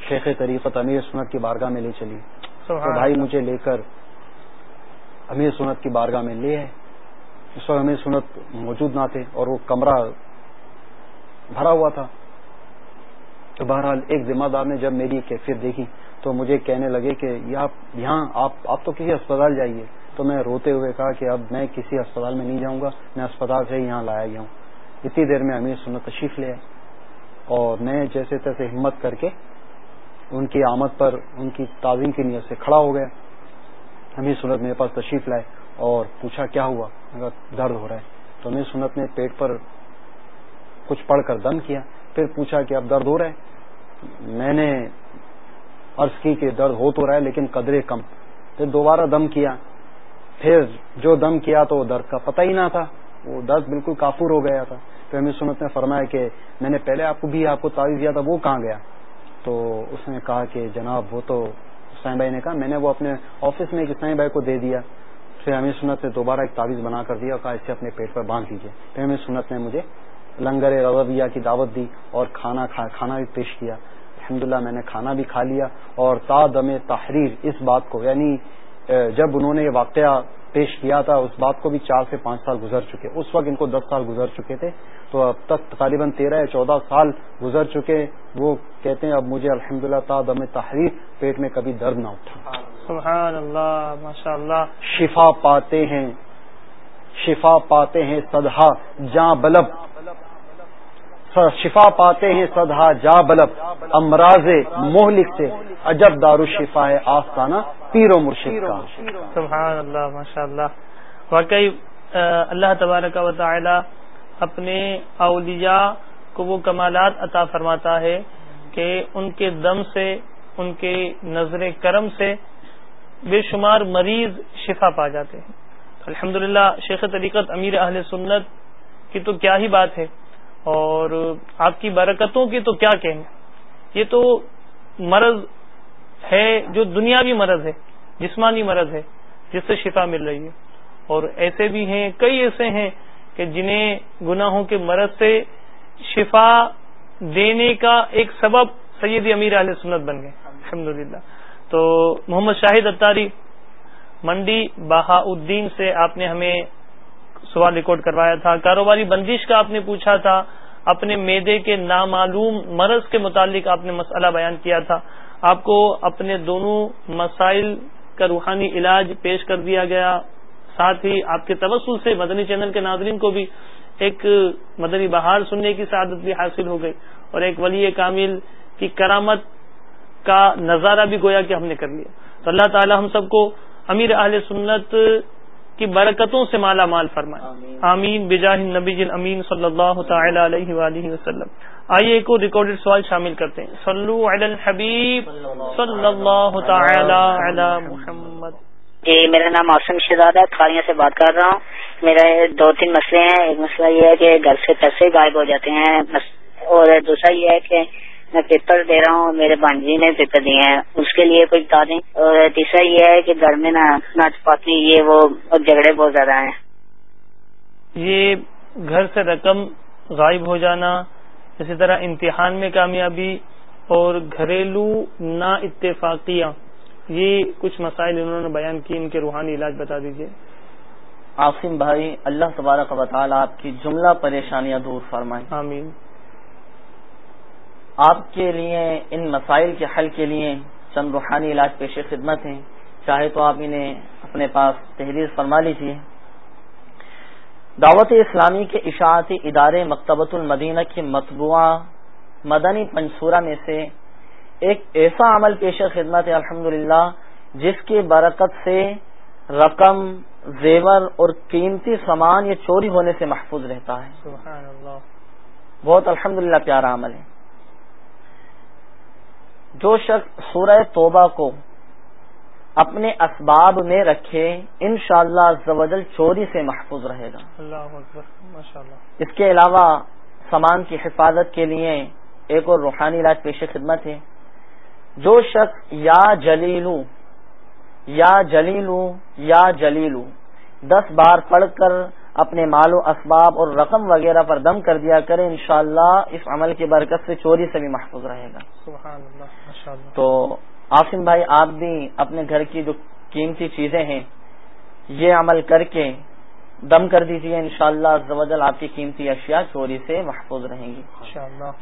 شیخ طریقت امیر سنت کی بارگاہ میں لے چلی تو بھائی مجھے لے کر امیر سنت کی بارگاہ میں لے آئے۔ اس وقت امیر سنت موجود نہ تھے اور وہ کمرہ بھرا ہوا تھا۔ تو بہرحال ایک ذمہ دار نے جب میری کیفیت دیکھی تو مجھے کہنے لگے کہ یہاں آپ آپ تو کسی اسپتال جائیے۔ تو میں روتے ہوئے کہا کہ اب میں کسی اسپتال میں نہیں جاؤں گا، میں اسپتال سے یہاں لایا گیا ہوں۔ اتنی دیر میں امیر سنت تشریف لے اور میں جیسے تیسے ہمت کر کے ان کی آمد پر، ان کی تعظیم کی نیت سے کھڑا ہو گیا۔ امیر سنت میرے پاس تشریف لائے اور پوچھا، کیا ہوا؟ درد ہو رہا ہے۔ تو امیر سنت نے پیٹ پر کچھ پڑھ کر دم کیا۔ پھر پوچھا کہ اب درد ہو رہا ہے؟ میں نے عرض کی کہ درد ہو تو رہا ہے لیکن قدرے کم۔ پھر دوبارہ دم کیا۔ پھر جو دم کیا تو درد کا پتہ ہی نہ تھا۔ وہ درد بالکل کافور ہو گیا تھا۔ پھر امیر سنت نے فرمایا کہ میں نے پہلے آپ کو بھی آپ کو تعویذ دیا تھا، وہ کہاں گیا؟ تو اس نے کہا کہ جناب وہ تو حسین بھائی نے کہا، میں نے وہ اپنے آفس میں ایک اسلام بھائی کو دے دیا۔ پھر امیر سنت نے دوبارہ ایک تعویذ بنا کر دیا اور کہا اسے اپنے پیٹ پر باندھ دیجیے پھر امیر سنت نے مجھے لنگر رویہ کی دعوت دی اور کھانا کھانا بھی پیش کیا۔ الحمدللہ میں نے کھانا بھی کھا لیا اور تا دم تحریر اس بات کو یعنی جب انہوں نے یہ واقعہ پیش کیا تھا اس بات کو بھی چار سے پانچ سال گزر چکے۔ اس وقت ان کو دس سال گزر چکے تھے۔ تو اب تک تقریباً تیرہ یا چودہ سال گزر چکے۔ وہ کہتے ہیں اب مجھے الحمد للہ تعدم تحریر پیٹ میں کبھی درد نہ اٹھا۔ سبحان اللہ ماشاء اللہ شفا پاتے ہیں شفا پاتے ہیں سدہا جاں بلب۔ شفا پاتے ہیں سدہا جا بلب امراض مہلک سے عجب دار شفا ہے آستانہ، پیر و مرشد کا۔ سبحان اللہ ماشاء اللہ واقعی اللہ تبارک و تعالی اپنے اولیاء کو وہ کمالات عطا فرماتا ہے کہ ان کے دم سے، ان کے نظر کرم سے بے شمار مریض شفا پا جاتے ہیں۔ الحمد شیخ طریقت امیر اہل سنت کی تو کیا ہی بات ہے۔ اور آپ کی برکتوں کی تو کیا کہیں یہ تو مرض ہے جو دنیاوی مرض ہے، جسمانی مرض ہے، جس سے شفا مل رہی ہے۔ اور ایسے بھی ہیں، کئی ایسے ہیں کہ جنہیں گناہوں کے مرض سے شفا دینے کا ایک سبب سید امیر علیہ سنت بن گئے۔ الحمد تو محمد شاہد اتاری، منڈی بہا الدین سے آپ نے ہمیں سوال ریکارڈ کروایا تھا۔ کاروباری بندش کا آپ نے پوچھا تھا۔ اپنے میدے کے نامعلوم مرض کے متعلق آپ نے مسئلہ بیان کیا تھا۔ آپ کو اپنے دونوں مسائل کا روحانی علاج پیش کر دیا گیا۔ ساتھ ہی آپ کے تبسل سے مدنی چینل کے ناظرین کو بھی ایک مدنی بہار سننے کی سعادت بھی حاصل ہو گئی اور ایک ولی کامل کی کرامت کا نظارہ بھی گویا کہ ہم نے کر لیا۔ تو اللہ تعالی ہم سب کو امیر اہل سنت کی برکتوں سے مالا مال فرمائے۔ آمین۔ بجاہ نبی جن امین صلی اللہ تعالی علیہ وآلہ وسلم۔ آئیے ایک اور ریکارڈیڈ سوال شامل کرتے ہیں۔ صلو علی الحبیب صلی اللہ تعالی علی محمد۔ جی میرا نام آسم شہزاد ہے کھاریاں سے بات کر رہا ہوں۔ میرے دو تین مسئلے ہیں۔ ایک مسئلہ یہ ہے کہ گھر سے پیسے غائب ہو جاتے ہیں اور دوسرا یہ ہے کہ میں پیپر دے رہا ہوں میرے بانجی نے پیپر دیے ہیں۔ اس کے لیے کوئی بتا دیں۔ اور تیسرا یہ ہے کہ گھر میں نا ناچ پاتی یہ وہ جھگڑے بہت زیادہ ہیں۔ یہ گھر سے رقم غائب ہو جانا اسی طرح امتحان میں کامیابی اور گھریلو نا اتفاقیاں یہ کچھ مسائل انہوں نے بیان کی ان کے روحانی علاج بتا دیجیے عاصم بھائی اللہ تبارک و تعالی آپ کی جملہ پریشانیاں دور فرمائیں آمین۔ آپ کے لیے ان مسائل کے حل کے لیے چند روحانی علاج پیش خدمت ہیں۔ چاہے تو آپ انہیں اپنے پاس تحریر فرما لیجیے دعوت اسلامی کے اشاعتی ادارے مکتبۃ المدینہ کی مطبوعہ مدنی پنصورہ میں سے ایک ایسا عمل پیش خدمت ہے الحمد جس کی برکت سے رقم زیور اور قیمتی سامان یہ چوری ہونے سے محفوظ رہتا ہے۔ سبحان اللہ۔ بہت الحمد پیارا عمل ہے۔ جو شخص سورہ توبہ کو اپنے اسباب میں رکھے ان شاء اللہ چوری سے محفوظ رہے گا۔ اللہ اس کے علاوہ سامان کی حفاظت کے لیے ایک اور روحانی علاج پیش خدمت ہے۔ جو شخص یا جلیلو یا جلیلو یا جلیلو دس بار پڑھ کر اپنے مال و اسباب اور رقم وغیرہ پر دم کر دیا کرے انشاءاللہ اس عمل کی برکت سے چوری سے بھی محفوظ رہے گا۔ سبحان اللہ تو آصم بھائی آپ بھی اپنے گھر کی جو قیمتی چیزیں ہیں یہ عمل کر کے دم کر دیجیے ان شاء اللہ آپ کی قیمتی اشیاء چوری سے محفوظ رہیں گی۔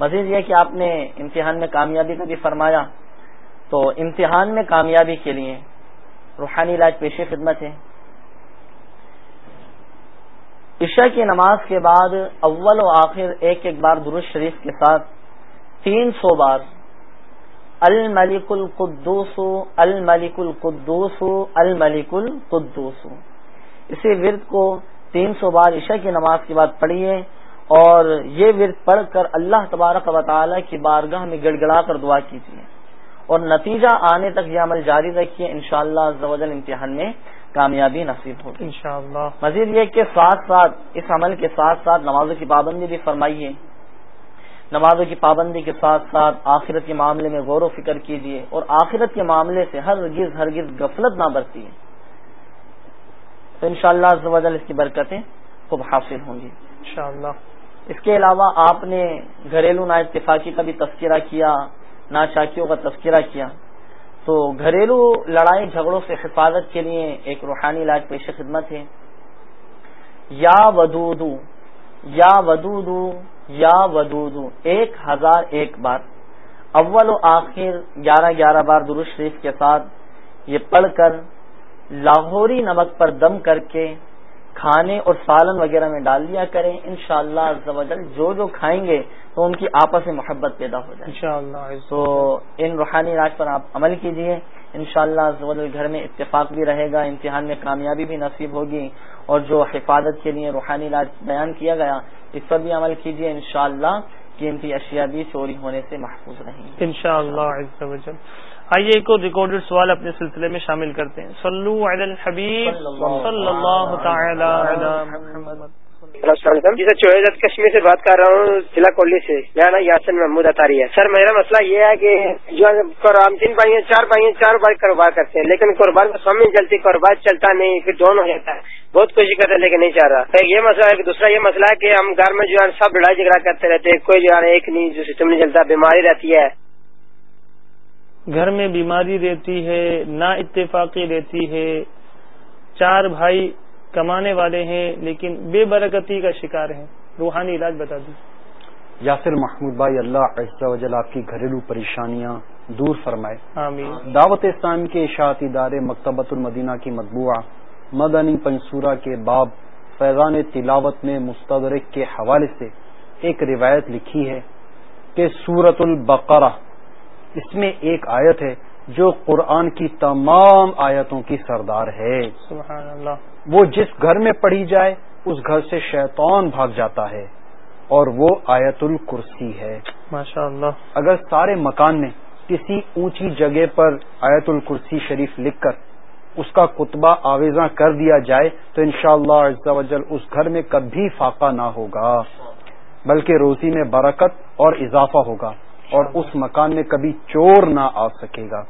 مزید یہ کہ آپ نے امتحان میں کامیابی کا بھی فرمایا تو امتحان میں کامیابی کے لیے روحانی علاج پیش خدمت ہے۔ عشاء کی نماز کے بعد اول و آخر ایک ایک بار درست شریف کے ساتھ تین سو بار الملک القدوس الملک القدوس الملک القدوس۔ اسی ورد کو تین سو بار عشاء کی نماز کے بعد پڑھیے اور یہ ورد پڑھ کر اللہ تبارک و تعالی کی بارگاہ میں گڑ گڑا کر دعا کیجیے۔ اور نتیجہ آنے تک یہ عمل جاری رکھیے انشاءاللہ شاء اللہ امتحان میں۔ کامیابی نصیب ہوگی انشاءاللہ۔ مزید یہ کہ ساتھ ساتھ اس عمل کے ساتھ ساتھ نمازوں کی پابندی بھی فرمائیے۔ نمازوں کی پابندی کے ساتھ ساتھ آخرت کے معاملے میں غور و فکر کیجیے اور آخرت کے معاملے سے ہر گز ہر گز غفلت نہ برتی ہے تو انشاءاللہ شاء اللہ اس کی برکتیں خوب حاصل ہوں گی۔ انشاءاللہ۔ اس کے علاوہ آپ نے گھریلو نا اتفاقی کا بھی تذکرہ کیا ناچاکیوں کا تذکرہ کیا۔ تو گھریلو لڑائی جھگڑوں سے حفاظت کے لیے ایک روحانی علاج پیش خدمت ہے۔ یا ودودو یا ودودو یا ودودو، ایک ہزار ایک بار۔ اول و آخر گیارہ گیارہ بار درست شریف کے ساتھ یہ پڑھ کر لاہوری نمک پر دم کر کے کھانے اور سالن وغیرہ میں ڈال دیا کریں ان شاء اللہ جو جو کھائیں گے تو ان کی آپس میں محبت پیدا ہو جائے۔ انشاءاللہ تو ان روحانی راج پر آپ عمل کیجیے ان شاء اللہ گھر میں اتفاق بھی رہے گا امتحان میں کامیابی بھی نصیب ہوگی اور جو حفاظت کے لیے روحانی راج بیان کیا گیا اس پر بھی عمل کیجیے ان شاء اللہ قیمتی اشیاء بھی چوری ہونے سے محفوظ رہیں گی ان شاء اللہ آئیے ایک اور ریکارڈیڈ سوال اپنے سلسلے میں شامل کرتے ہیں۔ صلو علی الحبیب صلی اللہ تعالی علی محمد۔ جی سر کشمیر سے بات کر رہا ہوں، ضلع کولی سے۔ میرا نام یاسن محمود اتاری ہے۔ سر، میرا مسئلہ یہ ہے کہ جو ہم تین بھائی ہیں چار بھائی ہیں چار بھائی کاروبار کرتے ہیں، لیکن کاروبار میں سومی چلتی کاروبار چلتا نہیں، پھر دونوں ہو جاتا ہے۔ بہت کوشش کرتے ہیں لیکن نہیں چاہ رہا۔ یہ مسئلہ ہے کہ دوسرا یہ مسئلہ ہے کہ ہم گھر میں جو ہے، سب لڑائی جھگڑا کرتے رہتے ہیں۔ کوئی جو ہے، ایک نہیں، جو سسٹم نہیں چلتا، بیماری رہتی ہے۔ گھر میں بیماری رہتی ہے نا اتفاقی رہتی ہے۔ چار بھائی کمانے والے ہیں لیکن بے برکتی کا شکار ہیں۔ روحانی علاج بتا دیں۔ یاسر محمود بھائی اللہ عز و جل آپ کی گھریلو پریشانیاں دور فرمائے۔ آمین۔ دعوت اسلام کے اشاعتی ادارے مکتبۃ المدینہ کی مطبوعہ مدنی پنصورہ کے باب فیضان تلاوت میں مستدرک کے حوالے سے ایک روایت لکھی ہے کہ سورت البقرہ اس میں ایک آیت ہے جو قرآن کی تمام آیتوں کی سردار ہے۔ سبحان اللہ وہ جس گھر میں پڑھی جائے اس گھر سے شیطان بھاگ جاتا ہے اور وہ آیت الکرسی ہے۔ ماشاء اللہ اگر سارے مکان میں کسی اونچی جگہ پر آیت الکرسی شریف لکھ کر اس کا کتبہ آویزاں کر دیا جائے تو انشاءاللہ شاء اللہ اس گھر میں کبھی فاقہ نہ ہوگا بلکہ روزی میں برکت اور اضافہ ہوگا۔ اور اس مکان میں کبھی چور نہ آ سکے گا۔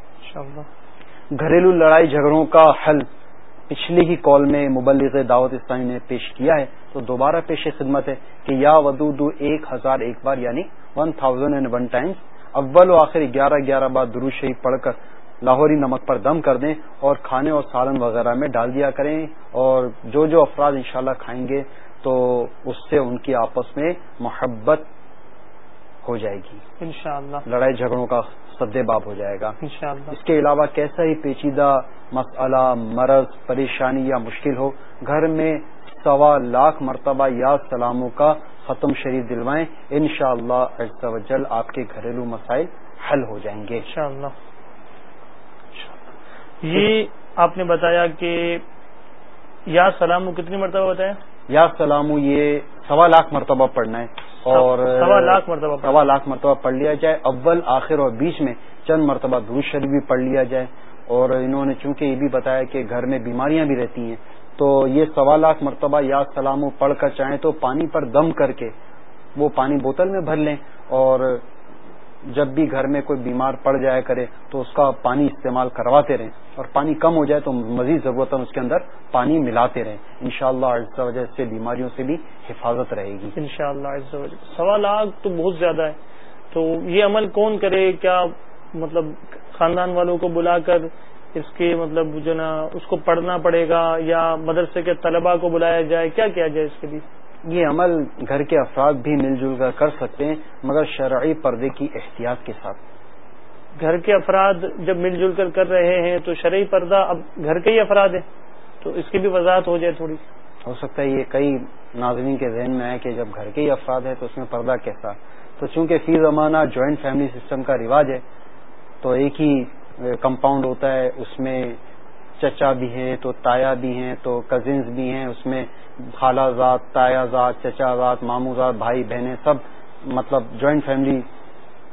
گھریلو لڑائی جھگڑوں کا حل پچھلی ہی کال میں مبلغ دعوت اسلامی نے پیش کیا ہے۔ تو دوبارہ پیش خدمت ہے کہ یا ودو دو ایک ہزار ایک بار یعنی one thousand and one times اول و آخر گیارہ گیارہ بار درو شریف پڑھ کر لاہوری نمک پر دم کر دیں اور کھانے اور سالن وغیرہ میں ڈال دیا کریں۔ اور جو جو افراد انشاءاللہ کھائیں گے تو اس سے ان کی آپس میں محبت ہو جائے گی۔ انشاءاللہ۔ لڑائی جھگڑوں کا سدے باب ہو جائے گا۔ انشاءاللہ۔ اس کے علاوہ کیسا ہی پیچیدہ مسئلہ مرض پریشانی یا مشکل ہو گھر میں سوا لاکھ مرتبہ یا سلاموں کا ختم شریف دلوائیں ان شاء اللہ آپ کے گھریلو مسائل حل ہو جائیں گے۔ انشاءاللہ۔ یہ آپ نے بتایا کہ یا سلام کتنی مرتبہ بتایا یا سلام یہ سوا لاکھ مرتبہ پڑھنا ہے اور سوا لاکھ مرتبہ سوا لاکھ مرتبہ پڑھ لیا جائے اول آخر اور بیچ میں چند مرتبہ شریف بھی پڑھ لیا جائے۔ اور انہوں نے چونکہ یہ بھی بتایا کہ گھر میں بیماریاں بھی رہتی ہیں تو یہ سوا لاکھ مرتبہ یا سلام پڑھ کر چاہیں تو پانی پر دم کر کے وہ پانی بوتل میں بھر لیں۔ اور جب بھی گھر میں کوئی بیمار پڑ جایا کرے تو اس کا پانی استعمال کرواتے رہیں اور پانی کم ہو جائے تو مزید ضرورت اس کے اندر پانی ملاتے رہیں۔ ان شاء اللہ وجہ سے بیماریوں سے بھی حفاظت رہے گی۔ ان شاء اللہ سوا لاکھ تو بہت زیادہ ہے۔ تو یہ عمل کون کرے؟ کیا مطلب خاندان والوں کو بلا کر اس کے مطلب جو نا، اس کو پڑھنا پڑے گا یا مدرسے کے طلباء کو بلایا جائے؟ کیا کیا جائے اس کے لیے؟ یہ عمل گھر کے افراد بھی مل جل کر کر سکتے ہیں مگر شرعی پردے کی احتیاط کے ساتھ۔ گھر کے افراد جب مل جل کر کر رہے ہیں تو شرعی پردہ اب گھر کے ہی افراد ہیں۔ تو اس کی بھی وضاحت ہو جائے تھوڑی۔ ہو سکتا ہے یہ کئی ناظرین کے ذہن میں ہے کہ جب گھر کے ہی افراد ہیں تو اس میں پردہ کیسا۔ تو چونکہ فی زمانہ جوائنٹ فیملی سسٹم کا رواج ہے تو ایک ہی کمپاؤنڈ ہوتا ہے اس میں چچا بھی ہیں تو تایا بھی ہیں تو کزنس بھی ہیں اس میں خالہ ذات، تایا ذات، چچا ذات مامو ذات، بھائی، بہنیں سب مطلب جوائنٹ فیملی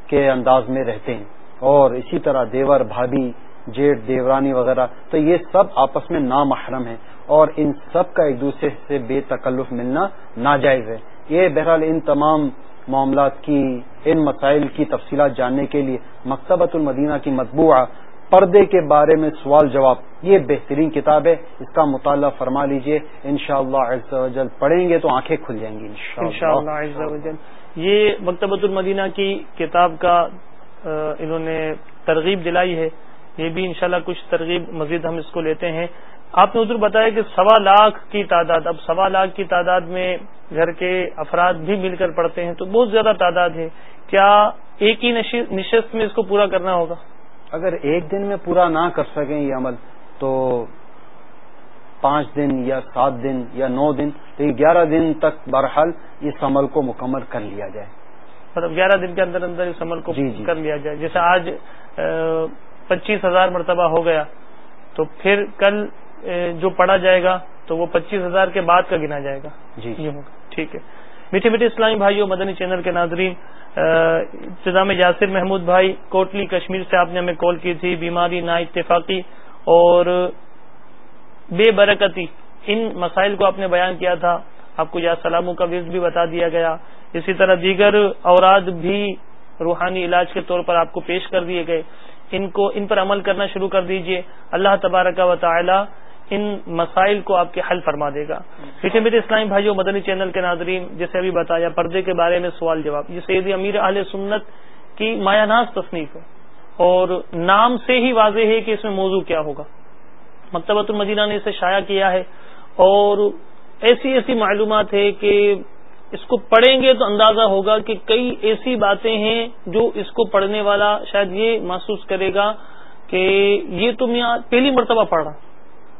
کے انداز میں رہتے ہیں۔ اور اسی طرح دیور، بھابھی جیٹ دیورانی وغیرہ، تو یہ سب آپس میں نامحرم ہیں۔ اور ان سب کا ایک دوسرے سے بے تکلف ملنا ناجائز ہے۔ یہ بہرحال ان تمام معاملات کی، ان مسائل کی تفصیلات جاننے کے لیے مکتبۃ المدینہ کی مطبوعہ پردے کے بارے میں سوال جواب۔ یہ بہترین کتاب ہے، اس کا مطالعہ فرما لیجیے۔ ان شاء اللہ پڑھیں گے تو آنکھیں کھل جائیں گی ان شاء اللہ یہ مکتبۃ المدینہ کی کتاب کا انہوں نے ترغیب دلائی ہے۔ یہ بھی انشاءاللہ کچھ ترغیب، مزید ہم اس کو لیتے ہیں۔ آپ نے ادھر بتایا کہ سوا لاکھ کی تعداد، اب سوا لاکھ کی تعداد میں گھر کے افراد بھی مل کر پڑھتے ہیں تو بہت زیادہ تعداد ہے۔ کیا ایک ہی نشست میں اس کو پورا کرنا ہوگا؟ اگر ایک دن میں پورا نہ کر سکیں یہ عمل تو پانچ دن یا سات دن یا نو دن تو گیارہ دن تک بہرحال اس عمل کو مکمل کر لیا جائے۔ مطلب گیارہ دن کے اندر اندر اس عمل کو جی جی۔ کر لیا جائے۔ جیسے آج پچیس ہزار مرتبہ ہو گیا تو پھر کل جو پڑھا جائے گا تو وہ پچیس ہزار کے بعد کا گنا جائے گا۔ جی۔ یہ ہوگا۔ ٹھیک ہے۔ میٹھے میٹھے اسلامی بھائیوں، مدنی چینل کے ناظرین ابتدا میں یاسر محمود بھائی، کوٹلی، کشمیر سے آپ نے ہمیں کال کی تھی، بیماری، نا اتفاقی اور بے برکتی ان مسائل کو آپ نے بیان کیا تھا۔ آپ کو یا سلاموں کا وز بھی بتا دیا گیا۔ اسی طرح دیگر اوراد بھی روحانی علاج کے طور پر آپ کو پیش کر دیے گئے۔ ان کو، ان پر عمل کرنا شروع کر دیجیے۔ اللہ تبارک و تعالی ان مسائل کو آپ کے حل فرما دے گا۔ پیچھے میرے اسلامی بھائیوں مدنی چینل کے ناظرین جیسے ابھی بتایا پردے کے بارے میں سوال جواب۔ یہ سید امیر اہل سنت کی مایا ناز تصنیف ہے۔ اور نام سے ہی واضح ہے کہ اس میں موضوع کیا ہوگا۔ مکتبۃ المدینہ نے اسے شائع کیا ہے۔ اور ایسی ایسی معلومات ہے کہ اس کو پڑھیں گے تو اندازہ ہوگا کہ کئی ایسی باتیں ہیں جو اس کو پڑھنے والا شاید یہ محسوس کرے گا کہ یہ تو میں پہلی مرتبہ پڑھ رہا۔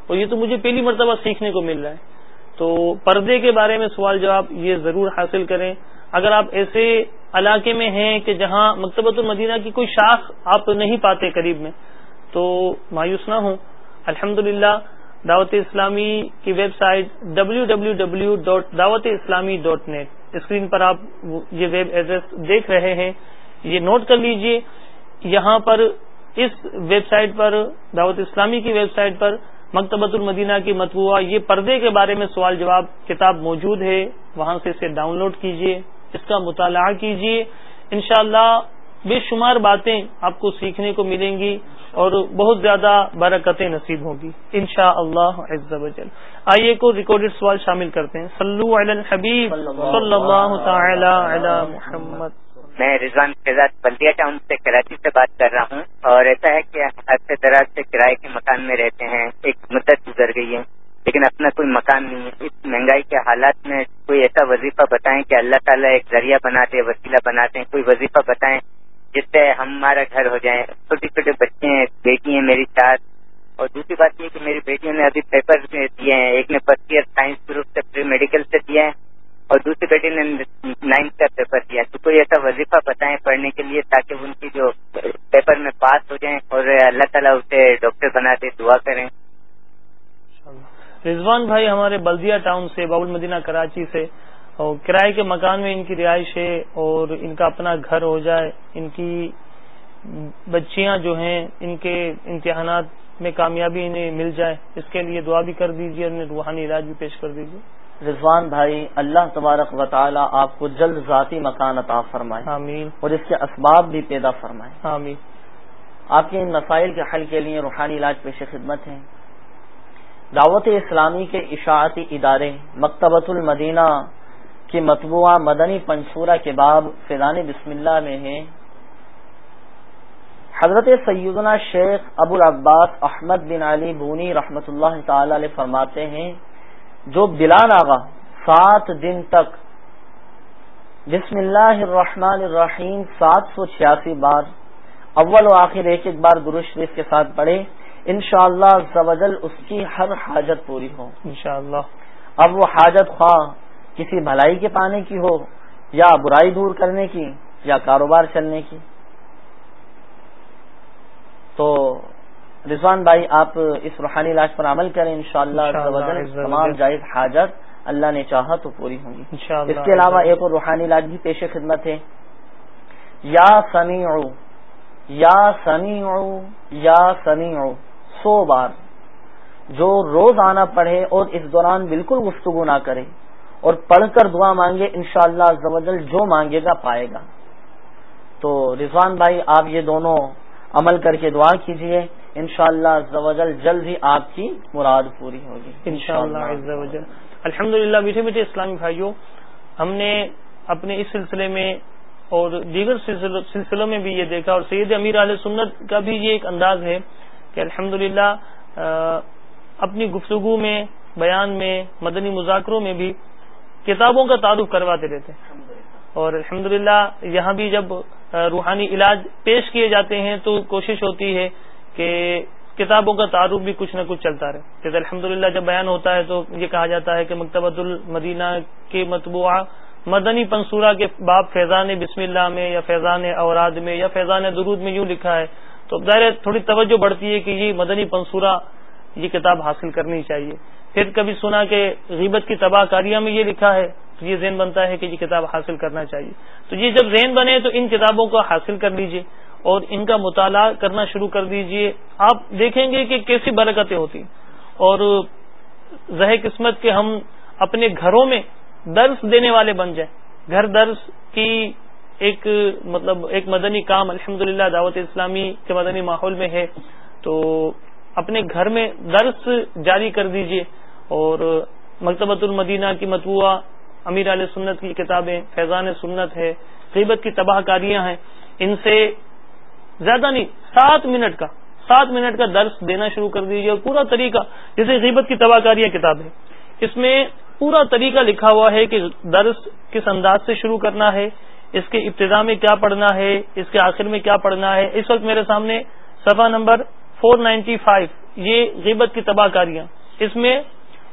اور یہ تو مجھے پہلی مرتبہ سیکھنے کو مل رہا ہے۔ تو پردے کے بارے میں سوال جواب یہ ضرور حاصل کریں۔ اگر آپ ایسے علاقے میں ہیں کہ جہاں مکتبۃ المدینہ کی کوئی شاخ آپ نہیں پاتے قریب میں، تو مایوس نہ ہوں۔ الحمد دعوت اسلامی کی website W W W dot Dawat Islami dot net screen پر آپ یہ ویب ایڈریس دیکھ رہے ہیں۔ یہ نوٹ کر لیجیے، یہاں پر اس ویب سائٹ پر، دعوت اسلامی کی ویب سائٹ پر مکتبۃ المدینہ کی مطبوعہ، یہ پردے کے بارے میں سوال جواب کتاب موجود ہے، وہاں سے اسے ڈاؤن لوڈ کیجیے اس کا مطالعہ کیجیے انشاءاللہ بے شمار باتیں آپ کو سیکھنے کو ملیں گی اور بہت زیادہ برکتیں نصیب ہوگی ان شاء اللہ آئیے کو ریکارڈیڈ سوال شامل کرتے ہیں۔ سلو الحبیب، صلی اللہ تعالی علی محمد۔ میں رضوان شہزاد بلدیا ٹاؤن سے کراچی سے بات کر رہا ہوں اور ایسا ہے کہ عرصے دراز سے کرائے کے مکان میں رہتے ہیں، ایک مدت گزر گئی ہے، لیکن اپنا کوئی مکان نہیں ہے۔ اس مہنگائی کے حالات میں کوئی ایسا وظیفہ بتائیں کہ اللہ تعالیٰ ایک ذریعہ بناتے وسیلہ بناتے ہیں کوئی وظیفہ بتائیں جس سے ہمارا گھر ہو جائے۔ چھوٹے چھوٹے بچے ہیں، بیٹی ہیں میری چار۔ اور دوسری بات یہ کہ میری بیٹیوں نے ابھی پیپر دیے ہیں۔ ایک نے فرسٹ ایئر سائنس گروپ سے پری میڈیکل سے دیا ہے اور دوسری بیٹی نے نائنتھ کا پیپر دیا۔ تو کوئی ایسا وظیفہ بتائیں پڑھنے کے لیے تاکہ ان کی جو پیپر میں پاس ہو جائیں اور اللہ تعالیٰ اسے ڈاکٹر بنا دے، دعا کریں۔ رضوان بھائی ہمارے بلدیا ٹاؤن سے، باول مدینہ کراچی سے، اور کرائے کے مکان میں ان کی رہائش ہے اور ان کا اپنا گھر ہو جائے۔ ان کی بچیاں جو ہیں، ان کے امتحانات میں کامیابی انہیں مل جائے۔ اس کے لیے دعا بھی کر دیجیے اور روحانی علاج بھی پیش کر دیجیے رضوان بھائی اللہ تبارک و تعالی آپ کو جلد ذاتی مکان عطا فرمائے آمین۔ اور اس کے اسباب بھی پیدا فرمائے۔ آمین۔ آپ کے ان مسائل کے حل کے لیے روحانی علاج پیش خدمت ہیں۔ دعوت اسلامی کے اشاعتی ادارے مکتبۃ المدینہ کی مطبوعہ مدنی پنصورہ کے باب فیضان بسم اللہ میں ہے حضرت سیدنا شیخ ابو العباس احمد بن علی بونی رحمت اللہ تعالی علیہ فرماتے ہیں جو بلال آغا سات دن تک۔ بسم اللہ الرحمن الرحیم سات سو چھیاسی بار۔ اول و آخر ایک ایک بار درست شریف کے ساتھ پڑھے انشاءاللہ اللہ اس کی ہر حاجت پوری ہو۔ انشاءاللہ۔ اب وہ حاجت خواہ کسی بھلائی کے پانے کی ہو یا برائی دور کرنے کی یا کاروبار چلنے کی۔ تو رضوان بھائی آپ اس روحانی علاج پر عمل کریں انشاءاللہ اللہ تمام جائز حاجت اللہ نے چاہا تو پوری ہوں گی۔ اس کے علاوہ ایک اور روحانی علاج بھی پیش خدمت ہے۔ یا سمیع یا سمیع یا سمیع سو بار۔ جو روز آنا پڑھے اور اس دوران بالکل گفتگو نہ کرے اور پڑھ کر دعا مانگے انشاءاللہ شاء اللہ جو مانگے گا پائے گا۔ تو رضوان بھائی آپ یہ دونوں عمل کر کے دعا کیجیے ان شاء اللہ جلد ہی آپ کی مراد پوری ہوگی۔ ان شاء اللہ الحمد للہ میٹھے میٹھے اسلامی بھائیوں ہم نے اپنے اس سلسلے میں اور دیگر سلسلوں میں بھی یہ دیکھا اور سید امیر علیہ سنت کا بھی یہ ایک انداز ہے کہ الحمد اپنی گفتگو میں بیان میں مدنی مذاکروں میں بھی کتابوں کا تعارف کرواتے رہتے ہیں۔ اور الحمد یہاں بھی جب روحانی علاج پیش کیے جاتے ہیں تو کوشش ہوتی ہے کہ کتابوں کا تعارف بھی کچھ نہ کچھ چلتا رہے۔ جیسے الحمد جب بیان ہوتا ہے تو یہ کہا جاتا ہے کہ مکتبۃ المدینہ کے مطبوعہ مدنی پنصورہ کے باب فیضان بسم اللہ میں یا فیضان اوراد میں یا فیضان درود میں یوں لکھا ہے۔ تو ظاہر تھوڑی توجہ بڑھتی ہے کہ یہ مدنی پنصورہ یہ کتاب حاصل کرنی چاہیے۔ پھر کبھی سنا کہ غیبت کی تباہ کاریاں میں یہ لکھا ہے تو یہ ذہن بنتا ہے کہ یہ کتاب حاصل کرنا چاہیے۔ تو یہ جب ذہن بنے تو ان کتابوں کو حاصل کر لیجیے۔ اور ان کا مطالعہ کرنا شروع کر دیجیے۔ آپ دیکھیں گے کہ کیسی برکتیں ہوتی۔ اور زہ قسمت کے ہم اپنے گھروں میں درس دینے والے بن جائیں۔ گھر درس کی ایک مطلب ایک مدنی کام الحمد دعوت اسلامی کے مدنی ماحول میں ہے۔ تو اپنے گھر میں درس جاری کر دیجیے۔ اور مکتبۃ المدینہ کی متبوعہ امیر علیہ سنت کی کتابیں، فیضان سنت ہے، غیبت کی تباہ کاریاں ہیں۔ ان سے زیادہ نہیں، سات منٹ کا، سات منٹ کا درس دینا شروع کر دیجیے اور پورا طریقہ، جیسے غیبت کی تباہ کاریاں کتاب ہے اس میں پورا طریقہ لکھا ہوا ہے کہ درس کس انداز سے شروع کرنا ہے، اس کے ابتدا میں کیا پڑھنا ہے، اس کے آخر میں کیا پڑھنا ہے، اس وقت میرے سامنے صفحہ نمبر فور نائنٹی فائیو یہ غیبت کی تباہ کاریاں۔ اس میں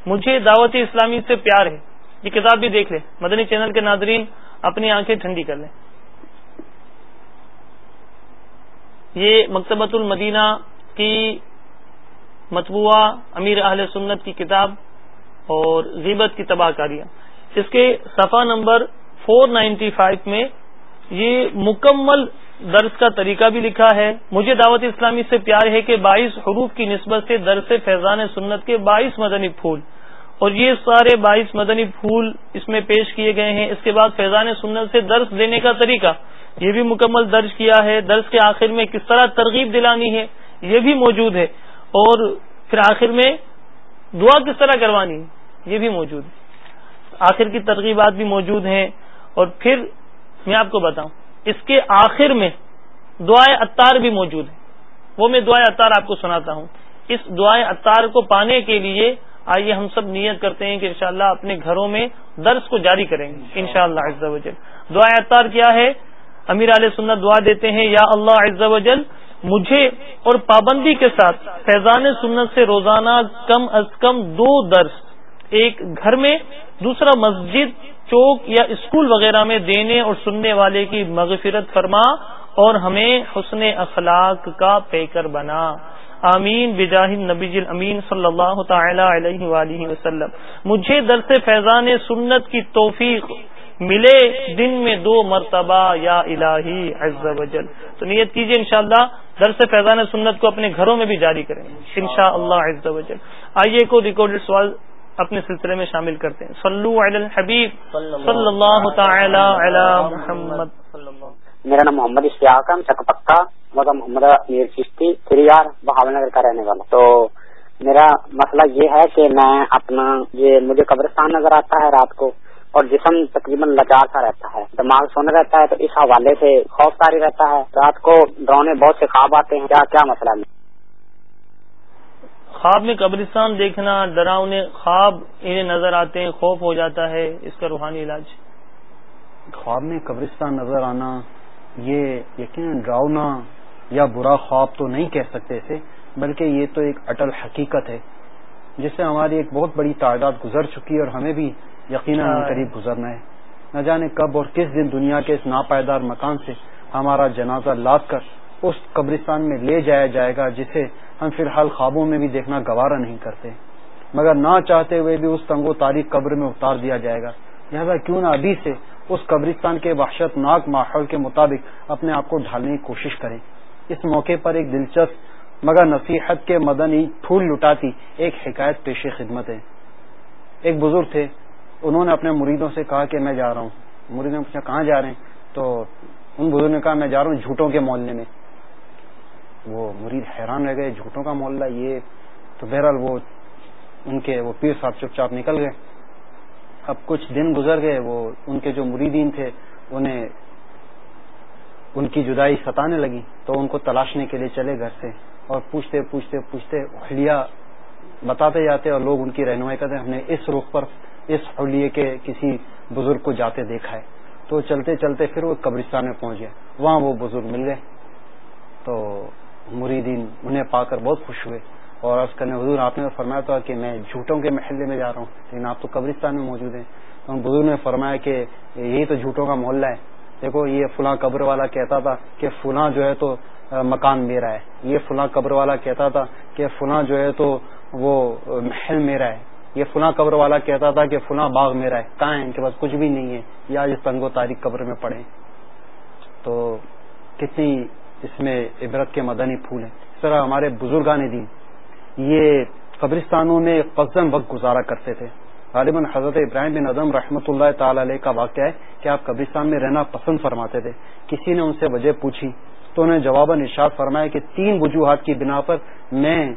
مجھے دعوت اسلامی سے پیار ہے، یہ کتاب بھی دیکھ لیں، مدنی چینل کے ناظرین اپنی آنکھیں ٹھنڈی کر لیں۔ یہ مکتبۃ المدینہ کی مطبوعہ امیر اہل سنت کی کتاب اور غیبت کی تباہ کاریاں۔ اس کے صفحہ نمبر فور نائنٹی فائیو میں یہ مکمل درس کا طریقہ بھی لکھا ہے۔ مجھے دعوت اسلامی سے پیار ہے کہ بائیس حروف کی نسبت سے درس فیضان سنت کے بائیس مدنی پھول۔ اور یہ سارے بائیس مدنی پھول اس میں پیش کیے گئے ہیں۔ اس کے بعد فیضان سنت سے درس دینے کا طریقہ۔ یہ بھی مکمل درج کیا ہے۔ درس کے آخر میں کس طرح ترغیب دلانی ہے، یہ بھی موجود ہے۔ اور پھر آخر میں دعا کس طرح کروانی ہے، یہ بھی موجود ہے۔ آخر کی ترغیبات بھی موجود ہیں۔ اور پھر میں آپ کو بتاؤں، اس کے آخر میں دعائیں اتار بھی موجود ہے وہ میں دعائیں اتار آپ کو سناتا ہوں۔ اس دعائیں اتار کو پانے کے لیے آئیے ہم سب نیت کرتے ہیں کہ انشاءاللہ اپنے گھروں میں درس کو جاری کریں گے انشاءاللہ۔ شاء اللہ دعائیں اتار کیا ہے؟ امیر علیہ سنت دعا دیتے ہیں یا اللہ عز و جل مجھے اور پابندی کے ساتھ فیضان سنت سے روزانہ کم از کم دو درس ایک گھر میں دوسرا مسجد چوک یا اسکول وغیرہ میں دینے اور سننے والے کی مغفرت فرما اور ہمیں حسن اخلاق کا پیکر بنا۔ آمین بجاہ نبی امین صلی اللہ تعالی علیہ وآلہ وسلم۔ مجھے درس فیضان سنت کی توفیق ملے دن میں دو مرتبہ، یا الہی عز و جل تو نیت کیجیے انشاءاللہ درس فیضان سنت کو اپنے گھروں میں بھی جاری کریں۔ انشاء اللہ عز و جل آئیے کو ریکارڈ سوال اپنے سلسلے میں شامل کرتے ہیں۔ صلو علی الحبیب صلی اللہ تعالی علی محمد۔ میرا نام محمد اشتیاق اشتیاقم چک پکا۔ مگر محمد میر چشتی تھریار بہاول نگر کا رہنے والا۔ تو میرا مسئلہ یہ ہے کہ میں اپنا یہ مجھے قبرستان نظر آتا ہے رات کو اور جسم تقریباً لچار سا رہتا ہے دماغ سونے رہتا ہے تو اس حوالے سے خوف تاری رہتا ہے۔ رات کو ڈرونے بہت سے خواب آتے ہیں کیا کیا مسئلہ ہے؟ خواب میں قبرستان دیکھنا ڈراؤنے خواب انہیں نظر آتے ہیں خوف ہو جاتا ہے اس کا روحانی علاج۔ خواب میں قبرستان نظر آنا یہ یقیناً ڈراؤنا یا برا خواب تو نہیں کہہ سکتے اسے بلکہ یہ تو ایک اٹل حقیقت ہے جس سے ہماری ایک بہت بڑی تعداد گزر چکی ہے اور ہمیں بھی یقیناً۔ قریب گزرنا ہے۔ نہ جانے کب اور کس دن دنیا کے اس ناپائیدار مکان سے ہمارا جنازہ لاد کر اس قبرستان میں لے جایا جائے گا جسے ہم فی الحال خوابوں میں بھی دیکھنا گوارا نہیں کرتے۔ مگر نہ چاہتے ہوئے بھی اس تنگو تاریخ قبر میں اتار دیا جائے گا۔ لہٰذا کیوں نہ ابھی سے اس قبرستان کے وحشت ناک ماحول کے مطابق اپنے آپ کو ڈھالنے کی کوشش کریں۔ اس موقع پر ایک دلچسپ مگر نصیحت کے مدنی پھول لٹاتی ایک حکایت پیش خدمت ہے۔ ایک بزرگ تھے، انہوں نے اپنے مریدوں سے کہا کہ میں جا رہا ہوں۔ مریدوں نے پوچھا، کہاں جا رہے ہیں؟ تو ان بزرگ نے کہا، میں جا رہا ہوں جھوٹوں کے محلے میں۔ وہ مرید حیران رہ گئے، جھوٹوں کا محلہ یہ؟ تو بہرحال وہ ان کے، وہ پیر صاحب چپ چاپ نکل گئے۔ اب کچھ دن گزر گئے، وہ ان کے جو مریدین تھے، انہیں ان کی جدائی ستانے لگی تو ان کو تلاشنے کے لیے چلے گھر سے اور پوچھتے پوچھتے پوچھتے حلیہ بتاتے جاتے اور لوگ ان کی رہنمائی کرتے ہم نے اس رخ پر، اس حلیے کے کسی بزرگ کو جاتے دیکھا ہے۔ تو چلتے چلتے پھر وہ قبرستان میں پہنچ گئے۔ وہاں وہ بزرگ مل گئے۔ تو مریدین انہیں پا کر بہت خوش ہوئے اور عرض کرنے، حضور آپ نے فرمایا تھا کہ میں جھوٹوں کے محلے میں جا رہا ہوں، لیکن آپ تو قبرستان میں موجود ہیں۔ تو بزرگ نے فرمایا کہ یہی تو جھوٹوں کا محلہ ہے۔ دیکھو، یہ فلاں قبر والا کہتا تھا کہ فلاں جو ہے تو مکان میرا ہے۔ یہ فلاں قبر والا کہتا تھا کہ فلاں جو ہے تو، وہ محل میرا ہے۔ یہ فلاں قبر والا کہتا تھا کہ فلاں باغ میرا ہے۔ کہاں ہے؟ ان کے پاس کچھ بھی نہیں ہے۔ یا اس تنگ و تاریخ قبر میں پڑے۔ تو کتنی اس میں عبرت کے مدنی پھول ہیں۔ اس طرح ہمارے بزرگان دین یہ قبرستانوں میں قزم وقت گزارا کرتے تھے۔ غالباً حضرت ابراہیم بن ادم رحمۃ اللہ تعالی علیہ کا واقعہ ہے کہ آپ قبرستان میں رہنا پسند فرماتے تھے۔ کسی نے ان سے وجہ پوچھی تو انہیں جواباً ارشاد فرمایا کہ تین وجوہات کی بنا پر میں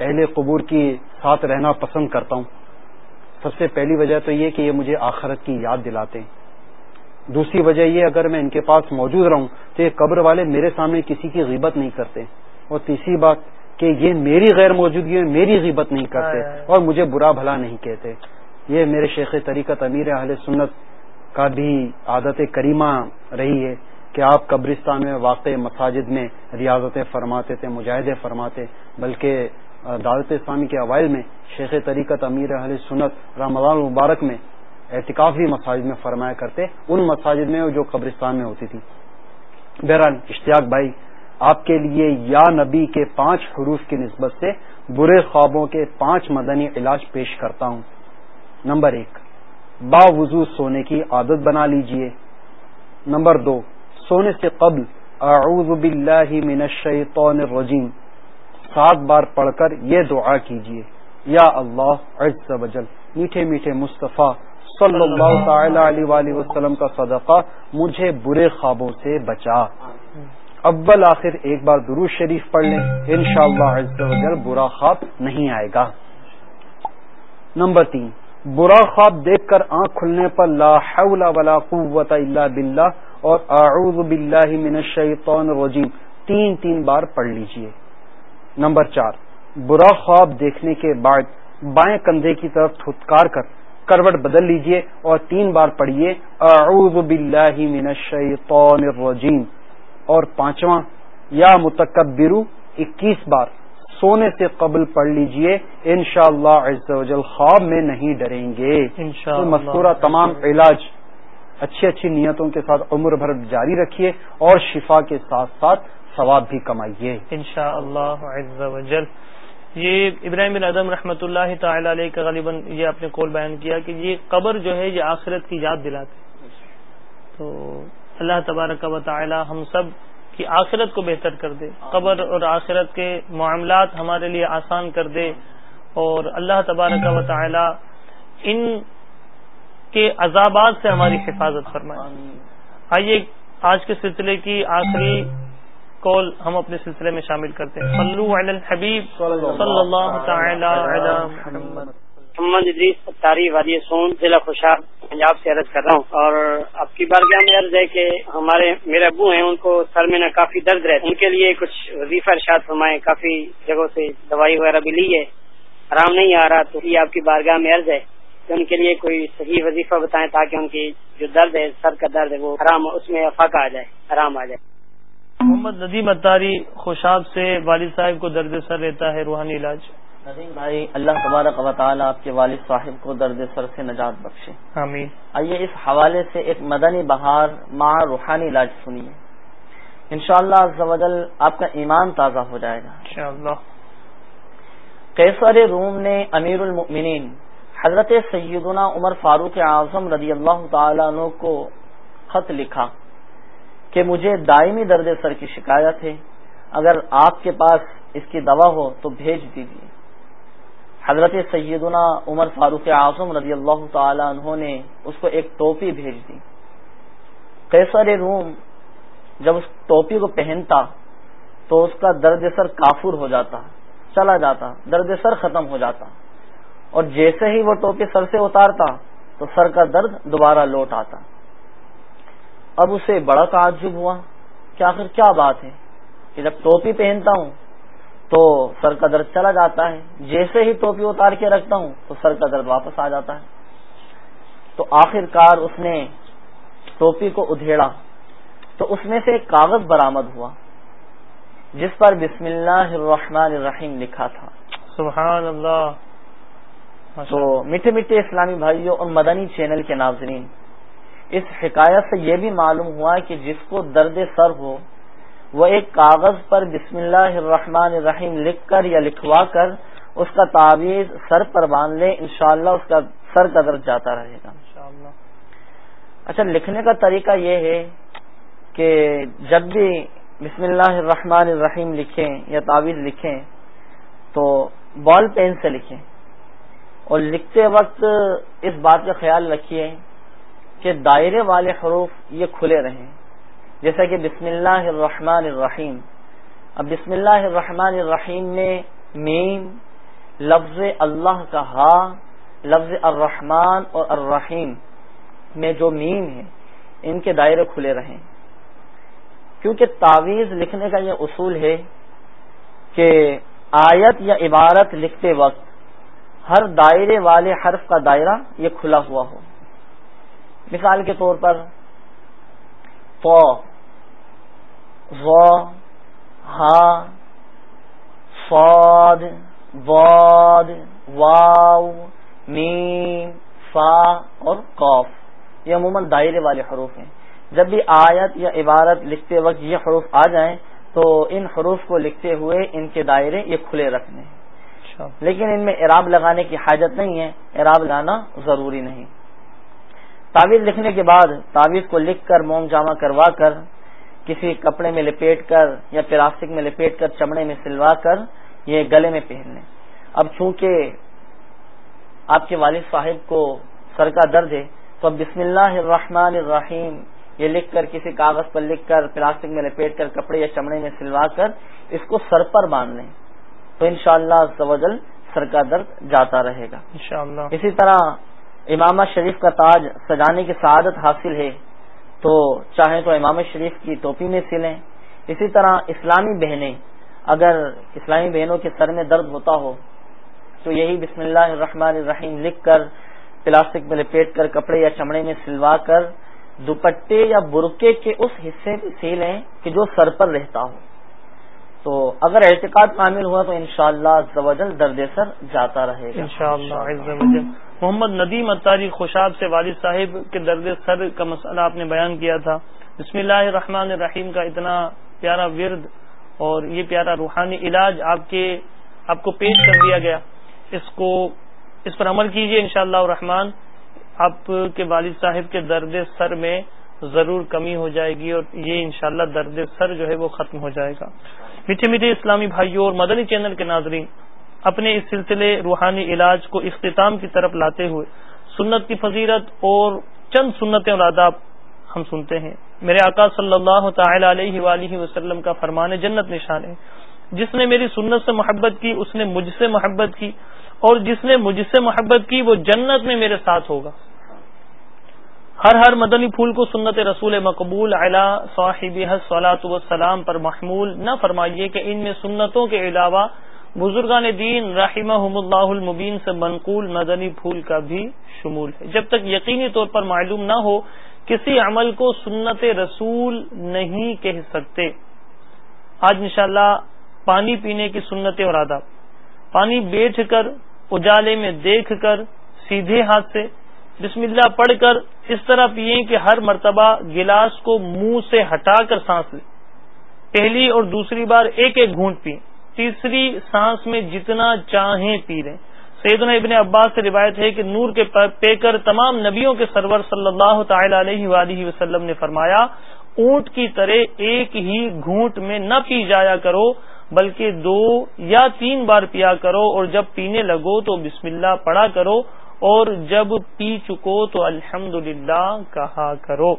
اہل قبور کی ساتھ رہنا پسند کرتا ہوں۔ سب سے پہلی وجہ تو یہ کہ یہ مجھے آخرت کی یاد دلاتے ہیں۔ دوسری وجہ یہ اگر میں ان کے پاس موجود رہوں تو یہ قبر والے میرے سامنے کسی کی غیبت نہیں کرتے۔ اور تیسری بات کہ یہ میری غیر موجودگی میں میری غیبت نہیں کرتے اور مجھے برا بھلا نہیں کہتے۔ یہ میرے شیخ طریقت امیر اہل سنت کا بھی عادت کریمہ رہی ہے کہ آپ قبرستان میں واقع مساجد میں ریاضتیں فرماتے تھے، مجاہدے فرماتے، بلکہ دعوت اسلامی کے اوائل میں شیخ طریقت امیر اہل سنت رمضان مبارک میں احتکاف بھی مساجد میں فرمایا کرتے، ان مساجد میں جو قبرستان میں ہوتی تھی۔ بہرحال، اشتیاق بھائی، آپ کے لیے یا نبی کے پانچ حروف کی نسبت سے برے خوابوں کے پانچ مدنی علاج پیش کرتا ہوں۔ نمبر ایک با وضو سونے کی عادت بنا لیجیے۔ نمبر دو، سونے سے قبل اعوذ باللہ من الشیطان الرجیم، سات بار پڑھ کر یہ دعا کیجیے۔ یا اللہ، عز و جل، میٹھے میٹھے مصطفیٰ صلی اللہ تعالی علیہ وآلہ وسلم کا صدقہ مجھے برے خوابوں سے بچا۔ اول آخر ایک بار درو شریف پڑھ لیں ان شاء اللہ برا خواب نہیں آئے گا۔ نمبر تین برا خواب دیکھ کر آنکھ کھلنے پر لا حول ولا قوت الا باللہ اور اعوذ باللہ من الشیطان الرجیم۔ تین تین بار پڑھ لیجیے۔ نمبر چار، برا خواب دیکھنے کے بعد بائیں کندھے کی طرف تھتکار کر، کروٹ بدل لیجیے اور تین بار پڑھیے، اعوذ باللہ من الشیطان الرجیم۔ اور پانچواں، یا متکبرو، اکیس بار۔ سونے سے قبل پڑھ لیجیے۔ انشاءاللہ شاء اللہ خواب میں نہیں ڈریں گے۔ مذکورہ تمام علاج اچھی اچھی نیتوں کے ساتھ عمر بھر جاری رکھیے اور شفا کے ساتھ ساتھ ثواب بھی کمائیے۔ انشاءاللہ شاء یہ ابراہیم بن ادم رحمۃ اللہ تعالی علیہ کا غالباً یہ آپ نے کول بیان کیا کہ یہ قبر جو ہے یہ آخرت کی یاد دلاتے۔ تو اللہ تبارک و تعالی ہم سب کی آخرت کو بہتر کر دے، قبر اور آخرت کے معاملات ہمارے لیے آسان کر دے۔ اور اللہ تبارک و تعالی ان کے عذابات سے ہماری حفاظت فرمائے۔ آئیے آج کے سلسلے کی آخری کال ہم اپنے سلسلے میں شامل کرتے ہیں۔ صلو علی الحبیب صلی اللہ تعالی علی محمد۔ محمد ادریس تاری وادی سون ضلع خوشحال، پنجاب سے عرض کر رہا ہوں۔ اور اب کی بار میں عرض ہے کہ ہمارے میرے ابو ہیں، ان کو سر میں نہ کافی درد رہے ان کے لیے کچھ وظیفہ ارشاد فرمائے کافی جگہوں سے دوائی وغیرہ بھی لی ہے۔ آرام نہیں آ رہا، تو یہ آپ کی بارگاہ میں عرض ہے کہ ان کے لیے کوئی صحیح وظیفہ بتائیں تاکہ ان کی جو درد ہے، سر کا درد ہے، وہ آرام اس میں افاقہ آ جائے، آرام آ جائے۔ محمد ندیم اتاری خوشاب سے والد صاحب کو درد سر رہتا ہے، روحانی علاج۔ ندیم بھائی اللہ تبارک و تعالیٰ آپ کے والد صاحب کو درد سر سے نجات بخشے۔ آمین۔ آئیے اس حوالے سے ایک مدنی بہار ماں روحانی علاج سنیے۔ انشاءاللہ شاء اللہ آپ کا ایمان تازہ ہو جائے گا۔ انشاءاللہ۔ کیسر روم نے امیر المؤمنین حضرت سیدنا عمر فاروق اعظم رضی اللہ تعالیٰ عنہ کو خط لکھا کہ مجھے دائمی درد سر کی شکایت ہے۔ اگر آپ کے پاس اس کی دوا ہو تو بھیج دیجیے حضرت سیدنا عمر فاروق اعظم رضی اللہ تعالی عنہ نے اس کو ایک ٹوپی بھیج دی۔ کیسر روم جب اس ٹوپی کو پہنتا تو اس کا درد سر کافر ہو جاتا، چلا جاتا، درد سر ختم ہو جاتا۔ اور جیسے ہی وہ ٹوپی سر سے اتارتا تو سر کا درد دوبارہ لوٹ آتا۔ اب اسے بڑا تعجب ہوا کہ آخر کیا بات ہے کہ جب ٹوپی پہنتا ہوں تو سر کا درد چلا جاتا ہے۔ جیسے ہی ٹوپی اتار کے رکھتا ہوں تو سر کا درد واپس آ جاتا ہے۔ تو آخر کار اس نے ٹوپی کو ادھیڑا۔ تو اس میں سے ایک کاغذ برامد ہوا جس پر بسم اللہ الرحمن الرحیم لکھا تھا۔ سبحان اللہ۔ تو میٹھے میٹھے اسلامی بھائیوں اور مدنی چینل کے ناظرین اس حکایت سے یہ بھی معلوم ہوا کہ جس کو درد سر ہو وہ ایک کاغذ پر بسم اللہ الرحمن الرحیم لکھ کر یا لکھوا کر اس کا تعویذ سر پر باندھ لے انشاءاللہ اس کا سر کا درد جاتا رہے گا۔ اچھا لکھنے کا طریقہ یہ ہے کہ جب بھی بسم اللہ الرحمن الرحیم لکھیں یا تعویذ لکھیں تو بال پین سے لکھیں۔ اور لکھتے وقت اس بات کا خیال رکھیے کہ دائرے والے حروف یہ کھلے رہیں۔ جیسا کہ بسم اللہ الرحمن الرحیم۔ اب بسم اللہ الرحمن الرحیم میں میم، لفظ اللہ کا ہا، لفظ الرحمن اور الرحیم میں جو میم ہے، ان کے دائرے کھلے رہیں۔ کیونکہ تعویذ لکھنے کا یہ اصول ہے کہ آیت یا عبارت لکھتے وقت ہر دائرے والے حرف کا دائرہ یہ کھلا ہوا ہو۔ مثال کے طور پر ہا فاد واد واو میم فا اور قوف یہ عموماً دائرے والے حروف ہیں. جب بھی آیت یا عبارت لکھتے وقت یہ حروف آ جائیں تو ان حروف کو لکھتے ہوئے ان کے دائرے یہ کھلے رکھنے ہیں. اچھا۔ لیکن ان میں عراب لگانے کی حاجت نہیں ہے. عراب لگانا ضروری نہیں. تعویذ لکھنے کے بعد تعویذ کو لکھ کر موم جامع کروا کر کسی کپڑے میں لپیٹ کر یا پلاسٹک میں لپیٹ کر چمڑے میں سلوا کر یہ گلے میں پہن لیں۔ اب چونکہ آپ کے والد صاحب کو سر کا درد ہے تو اب بسم اللہ الرحمن الرحیم یہ لکھ کر کسی کاغذ پر لکھ کر پلاسٹک میں لپیٹ کر کپڑے یا چمڑے میں سلوا کر اس کو سر پر باندھ لیں۔ تو انشاءاللہ شاء سر کا درد جاتا رہے گا۔ انشاءاللہ۔ اسی طرح امامہ شریف کا تاج سجانے کی سعادت حاصل ہے۔ تو چاہیں تو امام شریف کی ٹوپی میں سلیں۔ اسی طرح اسلامی بہنیں، اگر اسلامی بہنوں کے سر میں درد ہوتا ہو، تو یہی بسم اللہ الرحمن الرحیم لکھ کر پلاسٹک میں لپیٹ کر کپڑے یا چمڑے میں سلوا کر دوپٹے یا برقے کے اس حصے پہ سیلیں کہ جو سر پر رہتا ہو۔ تو اگر اعتقاد کامل ہوا تو انشاءاللہ شاء اللہ درد سر جاتا رہے گا۔ انشاءاللہ محمد ندیم اتاری خوشاب سے والد صاحب کے درد سر کا مسئلہ آپ نے بیان کیا تھا۔ بسم اللہ الرحمن الرحیم کا اتنا پیارا ورد اور یہ پیارا روحانی علاج آپ کے آپ کو پیش کر دیا گیا۔ اس کو اس پر عمل کیجیے انشاءاللہ شاء الرحمان آپ کے والد صاحب کے درد سر میں ضرور کمی ہو جائے گی اور یہ انشاءاللہ درد سر جو ہے وہ ختم ہو جائے گا۔ میٹھے میٹھے اسلامی بھائیوں اور مدنی چینل کے ناظرین اپنے اس سلسلے روحانی علاج کو اختتام کی طرف لاتے ہوئے سنت کی فضیرت اور چند سنتیں اور آداب ہم سنتے ہیں۔ میرے آقا صلی اللہ تعالی علیہ وآلہ وسلم کا فرمان جنت نشان ہے۔ جس نے میری سنت سے محبت کی، اس نے مجھ سے محبت کی اور جس نے مجھ سے محبت کی، وہ جنت میں میرے ساتھ ہوگا۔ ہر ہر مدنی پھول کو سنت رسول مقبول علا صاحب صلاحت وسلام پر محمول نہ فرمائیے کہ ان میں سنتوں کے علاوہ بزرگان دین رحمہ اللہ المبین سے منقول مدنی پھول کا بھی شمول ہے۔ جب تک یقینی طور پر معلوم نہ ہو، کسی عمل کو سنت رسول نہیں کہہ سکتے۔ آج انشاءاللہ پانی پینے کی سنتیں اور آداب پانی بیٹھ کر، اجالے میں دیکھ کر، سیدھے ہاتھ سے، بسم اللہ پڑھ کر، اس طرح پیئیں کہ ہر مرتبہ گلاس کو منہ سے ہٹا کر سانس لیں۔ پہلی اور دوسری بار ایک ایک گھونٹ پئیں تیسری سانس میں جتنا چاہیں پی لیں۔ سیدنا ابن عباس سے روایت ہے کہ نور کے پے کر تمام نبیوں کے سرور صلی اللہ تعالی علیہ وآلہ وسلم نے فرمایا، اونٹ کی طرح ایک ہی گھونٹ میں نہ پی جایا کرو، بلکہ دو یا تین بار پیا کرو اور جب پینے لگو تو بسم اللہ پڑھا کرو، اور جب پی چکو تو الحمد کہا کرو۔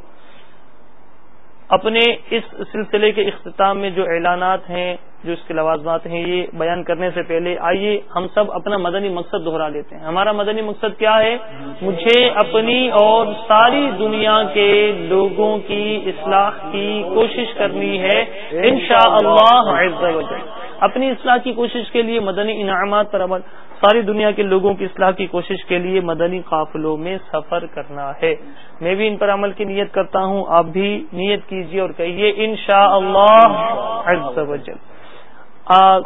اپنے اس سلسلے کے اختتام میں جو اعلانات ہیں، جو اس کے لوازمات ہیں، یہ بیان کرنے سے پہلے آئیے ہم سب اپنا مدنی مقصد دہرا لیتے ہیں۔ ہمارا مدنی مقصد کیا ہے؟ مجھے اپنی اور ساری دنیا کے لوگوں کی اصلاح کی کوشش کرنی ہے، انشاءاللہ اللہ اپنی اصلاح کی کوشش کے لیے مدنی انعامات پر عمل۔ ساری دنیا کے لوگوں کی اصلاح کی کوشش کے لیے مدنی قافلوں میں سفر کرنا ہے۔ میں بھی ان پر عمل کی نیت کرتا ہوں۔ آپ بھی نیت کیجیے اور کہیے ان شاء اللہ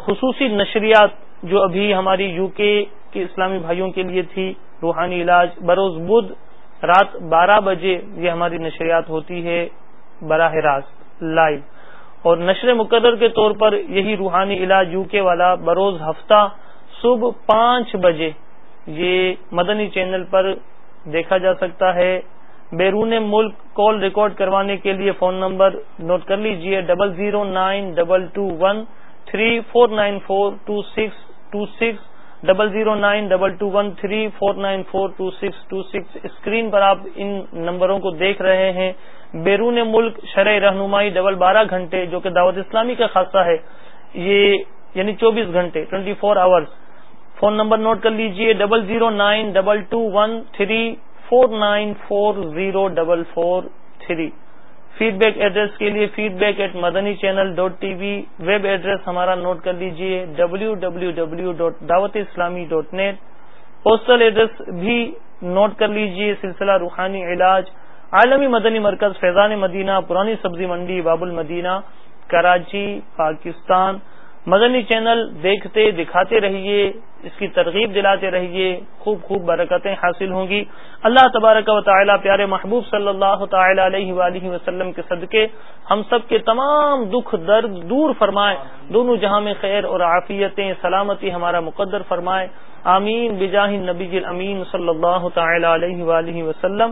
خصوصی نشریات جو ابھی ہماری یو کے اسلامی بھائیوں کے لیے تھی، روحانی علاج، بروز بدھ رات بارہ بجے یہ ہماری نشریات ہوتی ہے براہ راست لائیو۔ اور نشر مقرر کے طور پر یہی روحانی علاج یو کے والا بروز ہفتہ صبح پانچ بجے یہ مدنی چینل پر دیکھا جا سکتا ہے۔ بیرون ملک کال ریکارڈ کروانے کے لیے فون نمبر نوٹ کر لیجیے۔ Double zero nine double two one three four nine four two six two six double zero nine double two one three four nine four two six two six screen پر آپ ان نمبروں کو دیکھ رہے ہیں۔ بیرون ملک شرح رہنمائی ڈبل بارہ گھنٹے جو کہ دعوت اسلامی کا خاصہ ہے، یہ یعنی چوبیس گھنٹے twenty four hours phone number note کر لیجیے double zero nine double two one three four nine four zero double four three feedback address کے لیے feedback at Madani channel dot T V web address ہمارا نوٹ کر لیجیے W W W dot Dawat Islami dot net postal address بھی نوٹ کر لیجیے، سلسلہ روحانی علاج عالمی مدنی مرکز، فیضان مدینہ، پرانی سبزی منڈی، باب المدینہ، کراچی، پاکستان۔ مدنی چینل دیکھتے، دکھاتے رہیے، اس کی ترغیب دلاتے رہیے۔ خوب خوب برکتیں حاصل ہوں گی۔ اللہ تبارک و تعالی پیارے محبوب صلی اللہ تعالی علیہ وآلہ وسلم کے صدقے ہم سب کے تمام دکھ، درد دور فرمائے۔ دونوں جہاں میں خیر اور عافیتیں، سلامتی ہمارا مقدر فرمائے۔ آمین۔ بجاہ نبی الامین صلی اللہ تعالی علیہ وآلہ وسلم۔